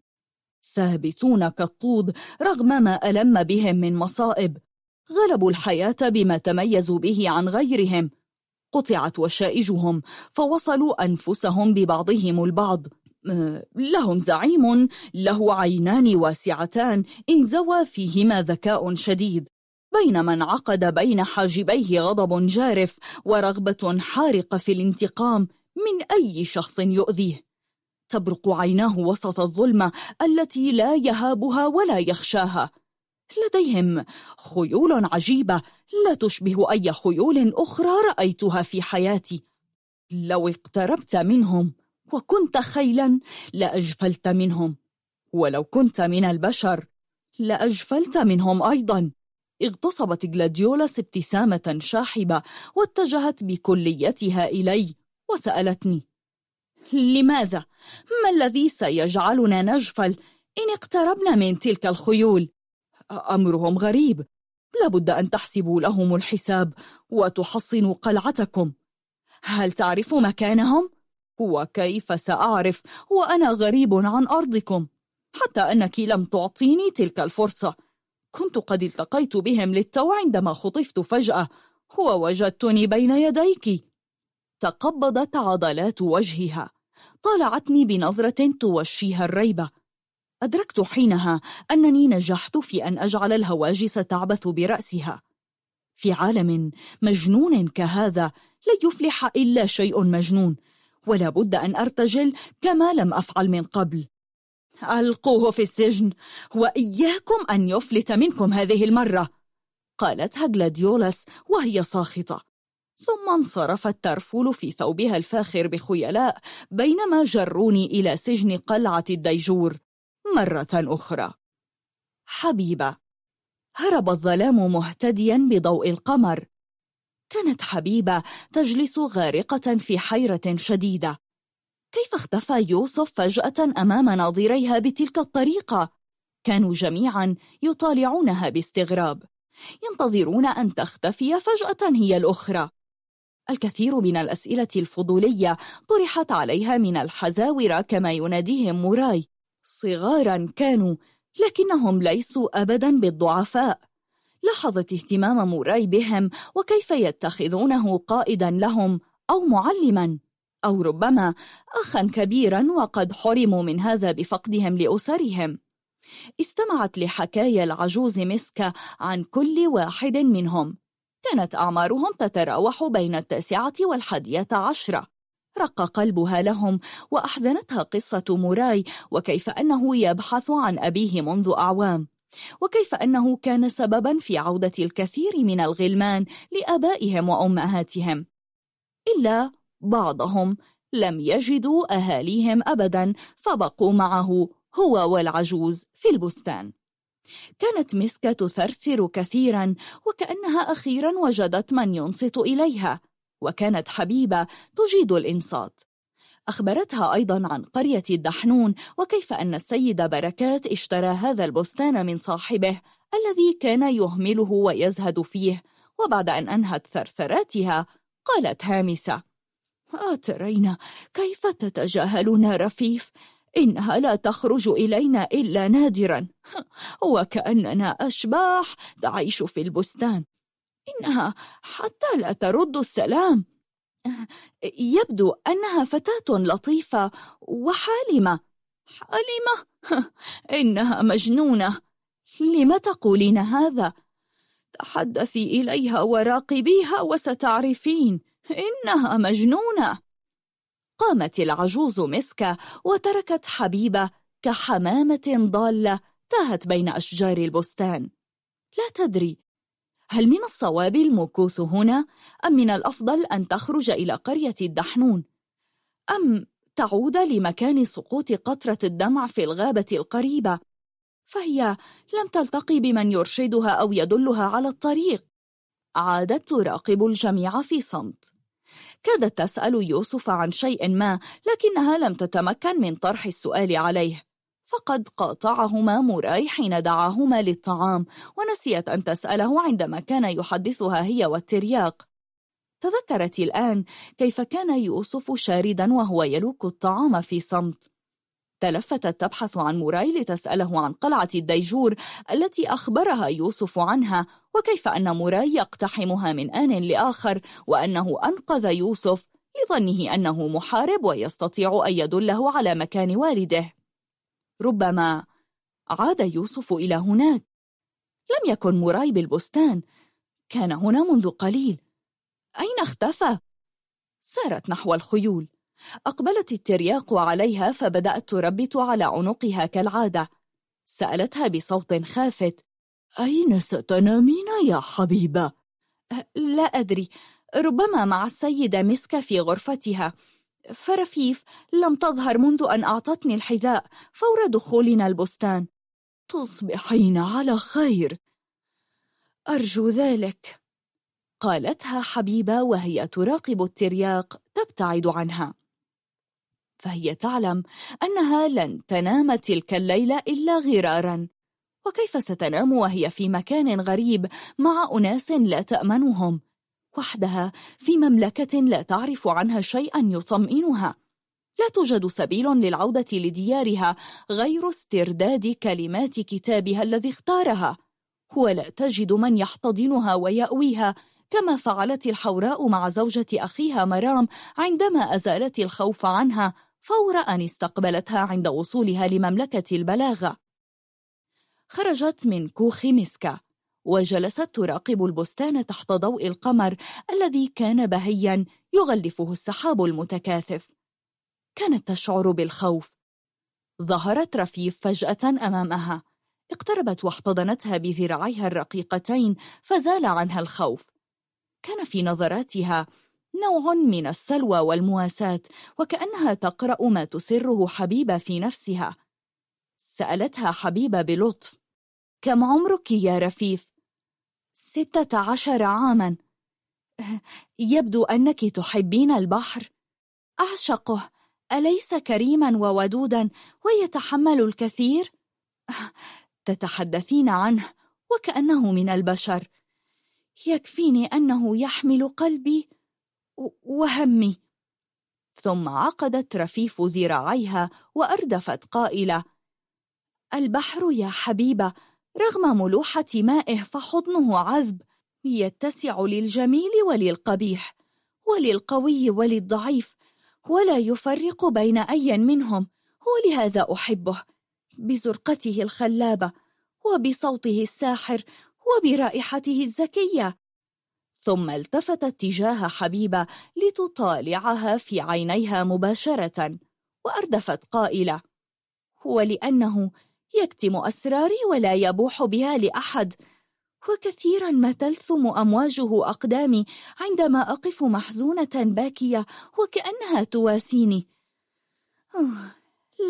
ثابتون كالطود رغم ما ألم بهم من مصائب. غلبوا الحياة بما تميزوا به عن غيرهم. قطعت وشائجهم فوصلوا أنفسهم ببعضهم البعض. آه، لهم زعيم له عينان واسعتان انزوى فيهما ذكاء شديد. بينما انعقد بين حاجبيه غضب جارف ورغبة حارقة في الانتقام. من أي شخص يؤذيه؟ تبرق عيناه وسط الظلمة التي لا يهابها ولا يخشاها. لديهم خيول عجيبة لا تشبه أي خيول أخرى رأيتها في حياتي. لو اقتربت منهم وكنت خيلا لأجفلت منهم. ولو كنت من البشر لأجفلت منهم أيضا. اغتصبت جلاديولاس ابتسامة شاحبة واتجهت بكليتها إلي. وسألتني لماذا؟ ما الذي سيجعلنا نجفل إن اقتربنا من تلك الخيول؟ أمرهم غريب لابد أن تحسبوا لهم الحساب وتحصنوا قلعتكم هل تعرف مكانهم؟ وكيف سأعرف وأنا غريب عن أرضكم حتى أنك لم تعطيني تلك الفرصة كنت قد التقيت بهم للتو عندما خطفت فجأة ووجدتني بين يديك تقبضت عضلات وجهها. طالعتني بنظرة توشيها الريبة أدركت حينها أنني نجحت في أن أجعل الهواجس تعبث برأسها. في عالم مجنون كهذا لا يفلح إلا شيء مجنون ولا بد أن أرتجل كما لم أفعل من قبل. ألقوه في السجن وإياكم أن يفلت منكم هذه المرة قالتها جلاديولاس وهي ساخطة. ثم انصرفت ترفل في ثوبها الفاخر بخيلاء بينما جروني إلى سجن قلعة الديجور مرة أخرى. حبيبة هرب الظلام مهتديا بضوء القمر. كانت حبيبة تجلس غارقة في حيرة شديدة. كيف اختفى يوسف فجأة أمام ناظريها بتلك الطريقة؟ كانوا جميعا يطالعونها باستغراب. ينتظرون أن تختفي فجأة هي الأخرى. الكثير من الأسئلة الفضولية طرحت عليها من الحزاور كما يناديهم موراي. صغارا كانوا لكنهم ليسوا أبدا بالضعفاء. لاحظت اهتمام موراي بهم وكيف يتخذونه قائدا لهم أو معلما. أو ربما أخا كبيرا وقد حرموا من هذا بفقدهم لأسرهم. استمعت لحكاية العجوز مسكة عن كل واحد منهم. كانت أعمارهم تتراوح بين التاسعة والحادية عشرة. رق قلبها لهم وأحزنتها قصة موراي وكيف أنه يبحث عن أبيه منذ أعوام. وكيف أنه كان سببا في عودة الكثير من الغلمان لأبائهم وأمهاتهم. إلا بعضهم لم يجدوا أهاليهم أبدا فبقوا معه هو والعجوز في البستان. كانت مسكة تثرثر كثيرا وكأنها أخيرا وجدت من ينصت إليها وكانت حبيبة تجيد الإنصات. أخبرتها أيضا عن قرية الدحنون وكيف أن السيد بركات اشترى هذا البستان من صاحبه الذي كان يهمله ويزهد فيه. وبعد أن أنهت ثرثراتها قالت هامسة آه أترين كيف تتجاهلنا رفيف؟ إنها لا تخرج إلينا إلا نادرا. وكأننا أشباح تعيش في البستان. إنها حتى لا ترد السلام. يبدو أنها فتاة لطيفة وحالمة. حالمة؟ إنها مجنونة. لم تقولين هذا؟ تحدثي إليها وراقبيها وستعرفين إنها مجنونة. قامت العجوز مسكة وتركت حبيبة كحمامة ضالة تاهت بين أشجار البستان. لا تدري هل من الصواب المكوث هنا أم من الأفضل أن تخرج إلى قرية الدحنون؟ أم تعود لمكان سقوط قطرة الدمع في الغابة القريبة؟ فهي لم تلتقي بمن يرشدها أو يدلها على الطريق. عادت تراقب الجميع في صمت. كادت تسأل يوسف عن شيء ما لكنها لم تتمكن من طرح السؤال عليه. فقد قاطعهما موراي حين دعاهما للطعام ونسيت أن تسأله عندما كان يحدثها هي والترياق. تذكرت الآن كيف كان يوسف شاردا وهو يلوك الطعام في صمت. تلفتت تبحث عن موراي لتسأله عن قلعة الديجور التي أخبرها يوسف عنها وكيف أن موراي يقتحمها من آن لآخر وأنه أنقذ يوسف لظنه أنه محارب ويستطيع أن يدله على مكان والده. ربما عاد يوسف إلى هناك. لم يكن موراي بالبستان. كان هنا منذ قليل. أين اختفى؟ سارت نحو الخيول. أقبلت الترياق عليها فبدأت تربت على عنقها كالعادة. سألتها بصوت خافت. أين ستنامين يا حبيبة؟ أه، لا أدري. ربما مع السيدة مسكة في غرفتها. فرفيف لم تظهر منذ أن أعطتني الحذاء. فور دخولنا البستان. تصبحين على خير. أرجو ذلك. قالتها حبيبة وهي تراقب الترياق تبتعد عنها. فهي تعلم أنها لن تنام تلك الليلة إلا غرارا. وكيف ستنام وهي في مكان غريب مع أناس لا تأمنهم؟ وحدها في مملكة لا تعرف عنها شيئا يطمئنها. لا توجد سبيل للعودة لديارها غير استرداد كلمات كتابها الذي اختارها. ولا تجد من يحتضنها ويأويها كما فعلت الحوراء مع زوجة أخيها مرام عندما أزالت الخوف عنها. فور أن استقبلتها عند وصولها لمملكة البلاغة. خرجت من كوخ مسكة وجلست تراقب البستان تحت ضوء القمر الذي كان بهيا يغلفه السحاب المتكاثف. كانت تشعر بالخوف. ظهرت رفيف فجأة أمامها. اقتربت واحتضنتها بذراعيها الرقيقتين فزال عنها الخوف. كان في نظراتها نوع من السلوى والمواساة وكأنها تقرأ ما تسره حبيبة في نفسها. سألتها حبيبة بلطف كم عمرك يا رفيف؟ ستة عشر عاما. يبدو أنك تحبين البحر. أعشقه أليس كريما وودودا ويتحمل الكثير؟ تتحدثين عنه وكأنه من البشر. يكفيني أنه يحمل قلبي. وهمي. ثم عقدت رفيف ذراعيها وأردفت قائلة البحر يا حبيبة رغم ملوحة مائه فحضنه عذب يتسع للجميل وللقبيح وللقوي وللضعيف ولا يفرق بين أي منهم ولهذا أحبه بزرقته الخلابة وبصوته الساحر وبرائحته الزكية. ثم التفتت تجاه حبيبة لتطالعها في عينيها مباشرة وأردفت قائلة ولأنه يكتم أسراري ولا يبوح بها لأحد وكثيرا ما تلثم أمواجه أقدامي عندما أقف محزونة باكية وكأنها تواسيني.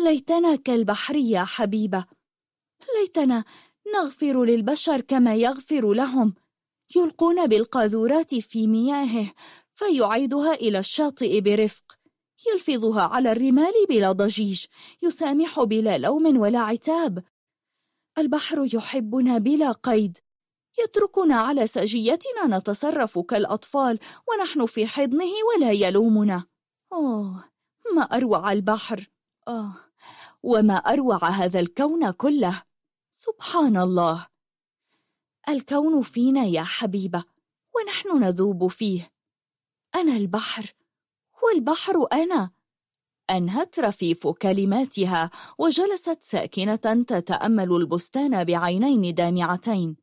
ليتنا كالبحرية حبيبة ليتنا نغفر للبشر كما يغفر لهم. يلقون بالقاذورات في مياهه فيعيدها إلى الشاطئ برفق. يلفظها على الرمال بلا ضجيج يسامح بلا لوم ولا عتاب. البحر يحبنا بلا قيد. يتركنا على سجيتنا نتصرف كالأطفال ونحن في حضنه ولا يلومنا. أوه ما أروع البحر. أوه وما أروع هذا الكون كله. سبحان الله. الكون فينا يا حبيبة ونحن نذوب فيه أنا البحر والبحر أنا أنهت رفيف كلماتها وجلست ساكنة تتأمل البستان بعينين دامعتين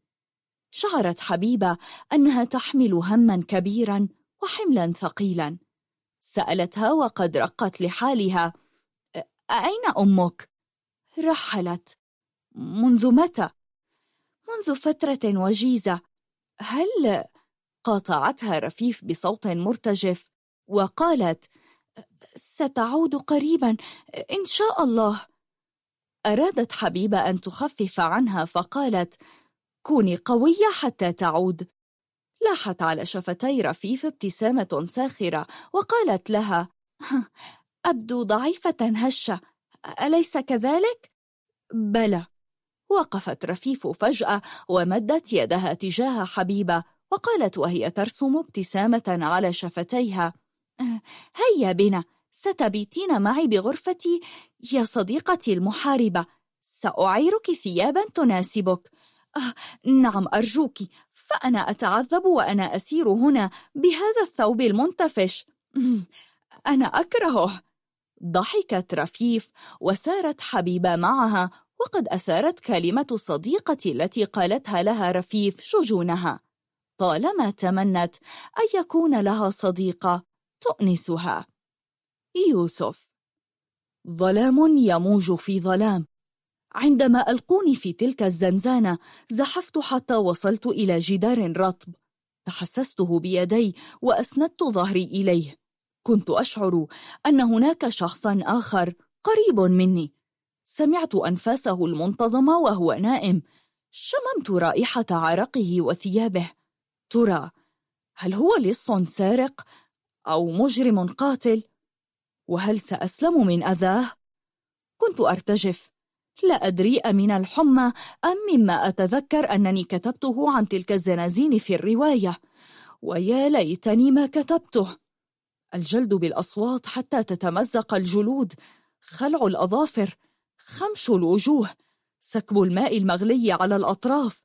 شعرت حبيبة أنها تحمل هما كبيرا وحملا ثقيلا سألتها وقد رقت لحالها أين أمك؟ رحلت منذ متى؟ منذ فترة وجيزة. هل قاطعتها رفيف بصوت مرتجف وقالت ستعود قريبا إن شاء الله. أرادت حبيبة أن تخفف عنها فقالت كوني قوية حتى تعود. لاحت على شفتي رفيف ابتسامة ساخرة وقالت لها أبدو ضعيفة هشة أليس كذلك؟ بلى. وقفت رفيف فجأة ومدت يدها تجاه حبيبة وقالت وهي ترسم ابتسامة على شفتيها. أه، هيا بنا ستبيتين معي بغرفتي يا صديقتي المحاربة. سأعيرك ثيابا تناسبك. أه، نعم أرجوك فأنا أتعذب وأنا أسير هنا بهذا الثوب المنتفش. أمم، أنا أكرهه. ضحكت رفيف وسارت حبيبة معها وقد أثارت كلمة الصديقة التي قالتها لها رفيف شجونها. طالما تمنت أن يكون لها صديقة تؤنسها. يوسف. ظلام يموج في ظلام. عندما ألقوني في تلك الزنزانة زحفت حتى وصلت إلى جدار رطب. تحسسته بيدي وأسندت ظهري إليه. كنت أشعر أن هناك شخصا آخر قريب مني. سمعت أنفاسه المنتظمة وهو نائم. شممت رائحة عرقه وثيابه. ترى هل هو لص سارق أو مجرم قاتل؟ وهل سأسلم من أذاه؟ كنت أرتجف. لا أدري أمن الحمى أم مما أتذكر أنني كتبته عن تلك الزنازين في الرواية. ويا ليتني ما كتبته. الجلد بالأصوات حتى تتمزق الجلود. خلع الأظافر. خمش الوجوه سكب الماء المغلي على الأطراف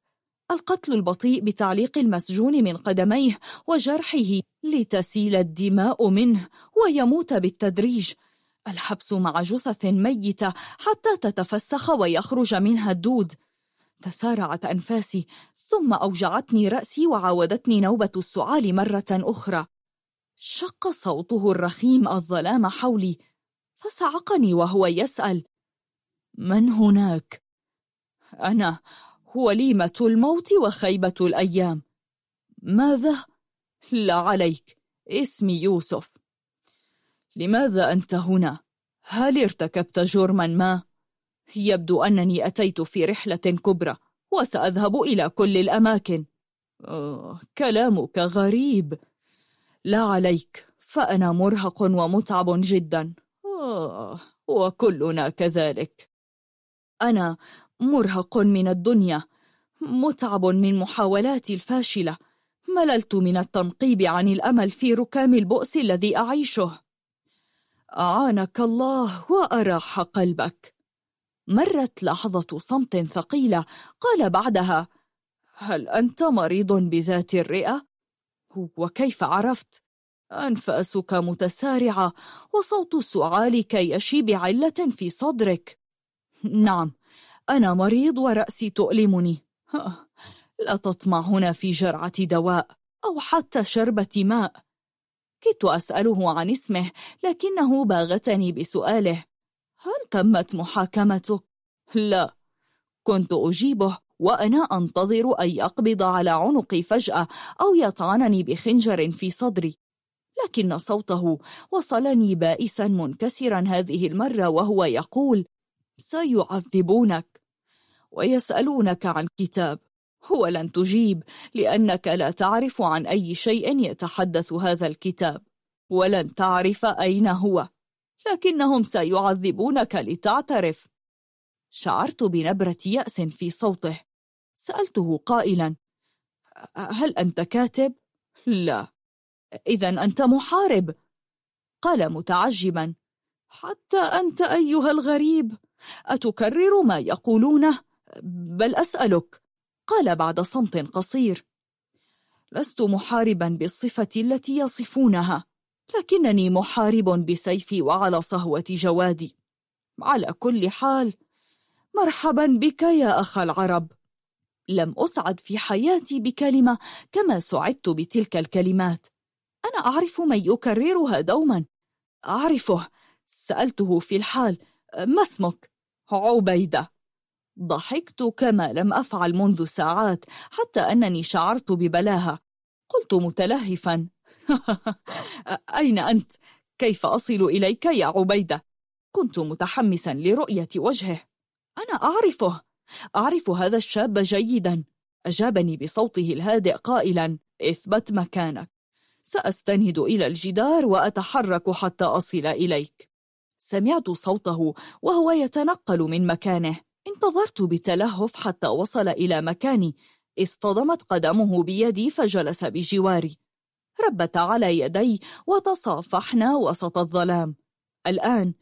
القتل البطيء بتعليق المسجون من قدميه وجرحه لتسيل الدماء منه ويموت بالتدريج. الحبس مع جثث ميتة حتى تتفسخ ويخرج منها الدود. تسارعت أنفاسي ثم أوجعتني رأسي وعاودتني نوبة السعال مرة أخرى. شق صوته الرخيم الظلام حولي فصعقني وهو يسأل من هناك؟ أنا وليمة الموت وخيبة الأيام ماذا؟ لا عليك اسمي يوسف لماذا أنت هنا؟ هل ارتكبت جرما ما؟ يبدو أنني أتيت في رحلة كبرى وسأذهب إلى كل الأماكن أوه، كلامك غريب لا عليك فأنا مرهق ومتعب جدا أوه، وكلنا كذلك أنا مرهق من الدنيا متعب من محاولاتي الفاشلة مللت من التنقيب عن الأمل في ركام البؤس الذي أعيشه أعانك الله وأراح قلبك مرت لحظة صمت ثقيلة قال بعدها هل أنت مريض بذات الرئة؟ وكيف عرفت؟ أنفاسك متسارعة وصوت سعالك يشي بعلة في صدرك نعم. أنا مريض ورأسي تؤلمني. لا تطمع هنا في جرعة دواء أو حتى شربة ماء. كدت أسأله عن اسمه لكنه باغتني بسؤاله. هل تمت محاكمتك؟ لا. كنت أجيبه وأنا أنتظر أن يقبض على عنقي فجأة أو يطعنني بخنجر في صدري. لكن صوته وصلني بائسا منكسرا هذه المرة وهو يقول سيعذبونك ويسألونك عن كتاب. ولن تجيب لأنك لا تعرف عن أي شيء يتحدث هذا الكتاب ولن تعرف أين هو. لكنهم سيعذبونك لتعترف. شعرت بنبرة يأس في صوته. سألته قائلا هل أنت كاتب؟ لا. إذا أنت محارب. قال متعجبا حتى أنت أيها الغريب. أتكرر ما يقولونه؟ بل أسألك. قال بعد صمت قصير. لست محاربا بالصفة التي يصفونها لكنني محارب بسيفي وعلى صهوة جوادي. على كل حال مرحبا بك يا أخ العرب. لم أسعد في حياتي بكلمة كما سعدت بتلك الكلمات. أنا أعرف من يكررها دوما. أعرفه. سألته في الحال. ما اسمك؟ عبيدة. ضحكت كما لم أفعل منذ ساعات حتى أنني شعرت ببلاهة. قلت متلهفا. أين أنت؟ كيف أصل إليك يا عبيدة؟ كنت متحمسا لرؤية وجهه. أنا أعرفه. أعرف هذا الشاب جيدا. أجابني بصوته الهادئ قائلا إثبت مكانك. سأستند إلى الجدار وأتحرك حتى أصل إليك. سمعت صوته وهو يتنقل من مكانه. انتظرت بتلهف حتى وصل إلى مكاني. اصطدمت قدمه بيدي فجلس بجواري. ربت على يدي وتصافحنا وسط الظلام. الآن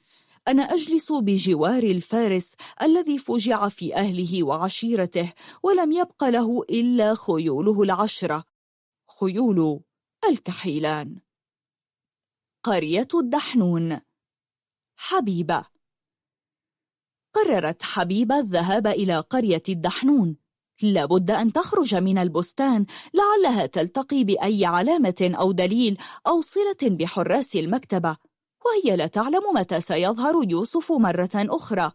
أنا أجلس بجوار الفارس الذي فجع في أهله وعشيرته ولم يبق له إلا خيوله العشرة. خيول الكحيلان. قرية الدحنون. حبيبة. قررت حبيبة الذهاب إلى قرية الدحنون. لابد أن تخرج من البستان لعلها تلتقي بأي علامة أو دليل أو صلة بحراس المكتبة وهي لا تعلم متى سيظهر يوسف مرة أخرى.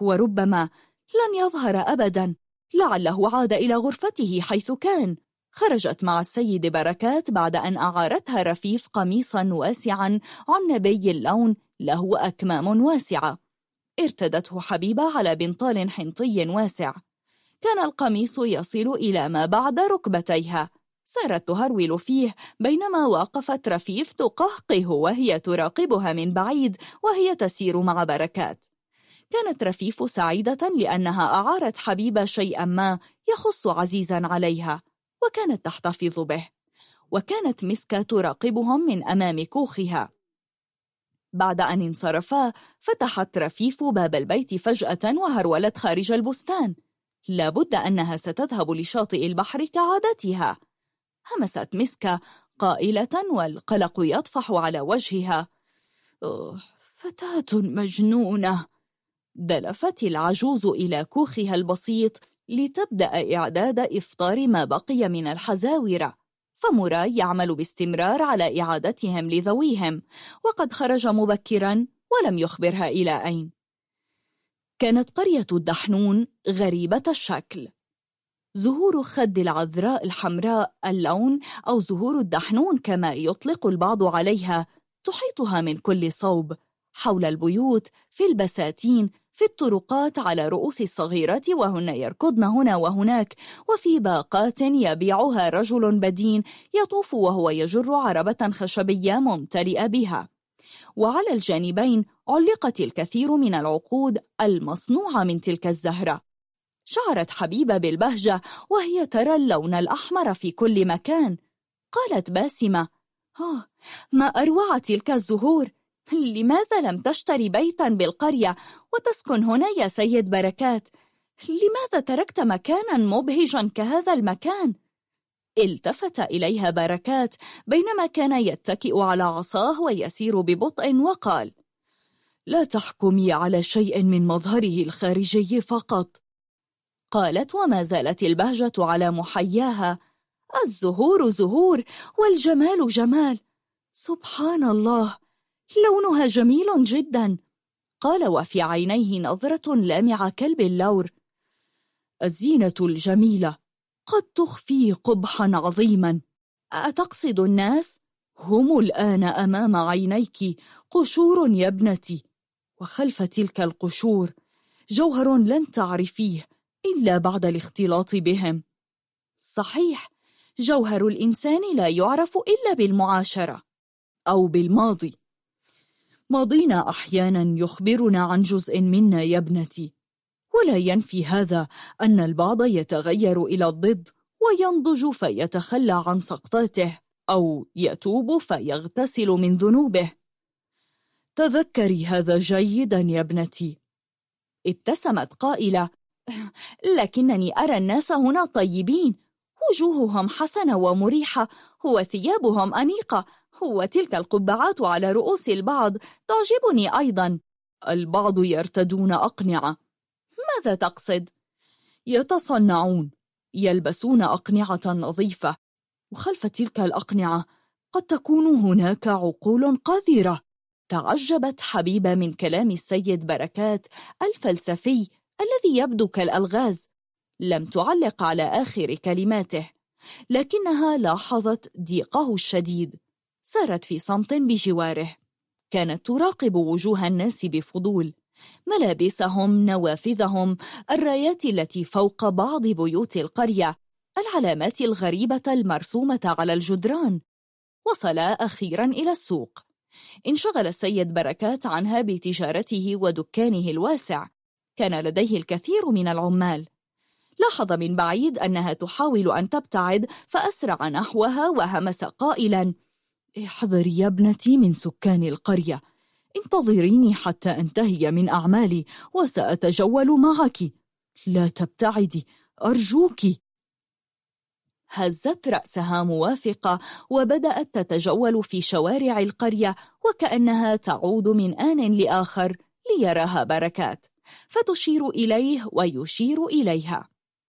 وربما لن يظهر أبدا لعله عاد إلى غرفته حيث كان. خرجت مع السيد بركات بعد أن أعارتها رفيف قميصا واسعا عنبي اللون له أكمام واسعة. ارتدته حبيبة على بنطال حنطي واسع. كان القميص يصل إلى ما بعد ركبتيها. سارت تهرول فيه بينما وقفت رفيف تقهقه وهي تراقبها من بعيد وهي تسير مع بركات. كانت رفيف سعيدة لأنها أعارت حبيبة شيئا ما يخص عزيزا عليها. وكانت تحتفظ به وكانت مسكة تراقبهم من أمام كوخها. بعد أن انصرفا فتحت رفيف باب البيت فجأة وهرولت خارج البستان. لابد أنها ستذهب لشاطئ البحر كعادتها. همست مسكة قائلة والقلق يطفح على وجهها. فتاة مجنونة. دلفت العجوز إلى كوخها البسيط لتبدأ إعداد إفطار ما بقي من الحزاورة فموراي يعمل باستمرار على إعادتهم لذويهم وقد خرج مبكرا ولم يخبرها إلى أين. كانت قرية الدحنون غريبة الشكل. ظهور خد العذراء الحمراء اللون أو ظهور الدحنون كما يطلق البعض عليها تحيطها من كل صوب حول البيوت في البساتين في الطرقات على رؤوس الصغيرات وهن يركضن هنا وهناك وفي باقات يبيعها رجل بدين يطوف وهو يجر عربة خشبية ممتلئة بها. وعلى الجانبين علقت الكثير من العقود المصنوعة من تلك الزهرة. شعرت حبيبة بالبهجة وهي ترى اللون الأحمر في كل مكان. قالت باسمة آه ما أروع تلك الزهور! لماذا لم تشتري بيتا بالقرية وتسكن هنا يا سيد بركات؟ لماذا تركت مكانا مبهجا كهذا المكان؟ التفت إليها بركات بينما كان يتكئ على عصاه ويسير ببطء وقال لا تحكمي على شيء من مظهره الخارجي فقط قالت وما زالت البهجة على محياها الزهور زهور والجمال جمال سبحان الله لونها جميل جدا. قال وفي عينيه نظرة لامعة كلب اللور. الزينة الجميلة. قد تخفي قبحا عظيما. أتقصد الناس؟ هم الآن أمام عينيك. قشور يا ابنتي. وخلف تلك القشور. جوهر لن تعرفيه إلا بعد الاختلاط بهم. صحيح. جوهر الإنسان لا يعرف إلا بالمعاشرة. أو بالماضي. ماضينا أحيانا يخبرنا عن جزء منا يا ابنتي. ولا ينفي هذا أن البعض يتغير إلى الضد وينضج فيتخلى عن سقطاته أو يتوب فيغتسل من ذنوبه. تذكري هذا جيدا يا ابنتي. ابتسمت قائلة لكنني أرى الناس هنا طيبين. وجوههم حسنة ومريحة وثيابهم أنيقة. وتلك القبعات على رؤوس البعض تعجبني أيضا. البعض يرتدون أقنعة. ماذا تقصد؟ يتصنعون. يلبسون أقنعة نظيفة. وخلف تلك الأقنعة قد تكون هناك عقول قذرة. تعجبت حبيبة من كلام السيد بركات الفلسفي الذي يبدو كالألغاز. لم تعلق على آخر كلماته. لكنها لاحظت ضيقه الشديد. سارت في صمت بجواره. كانت تراقب وجوه الناس بفضول. ملابسهم نوافذهم الرايات التي فوق بعض بيوت القرية العلامات الغريبة المرسومة على الجدران. وصل أخيرا إلى السوق. انشغل السيد بركات عنها بتجارته ودكانه الواسع. كان لديه الكثير من العمال. لاحظ من بعيد أنها تحاول أن تبتعد فأسرع نحوها وهمس قائلا احضري يا ابنتي من سكان القرية. انتظريني حتى أنتهي من أعمالي وسأتجول معك. لا تبتعدي أرجوك. هزت رأسها موافقة وبدأت تتجول في شوارع القرية وكأنها تعود من آن لآخر ليراها بركات. فتشير إليه ويشير إليها.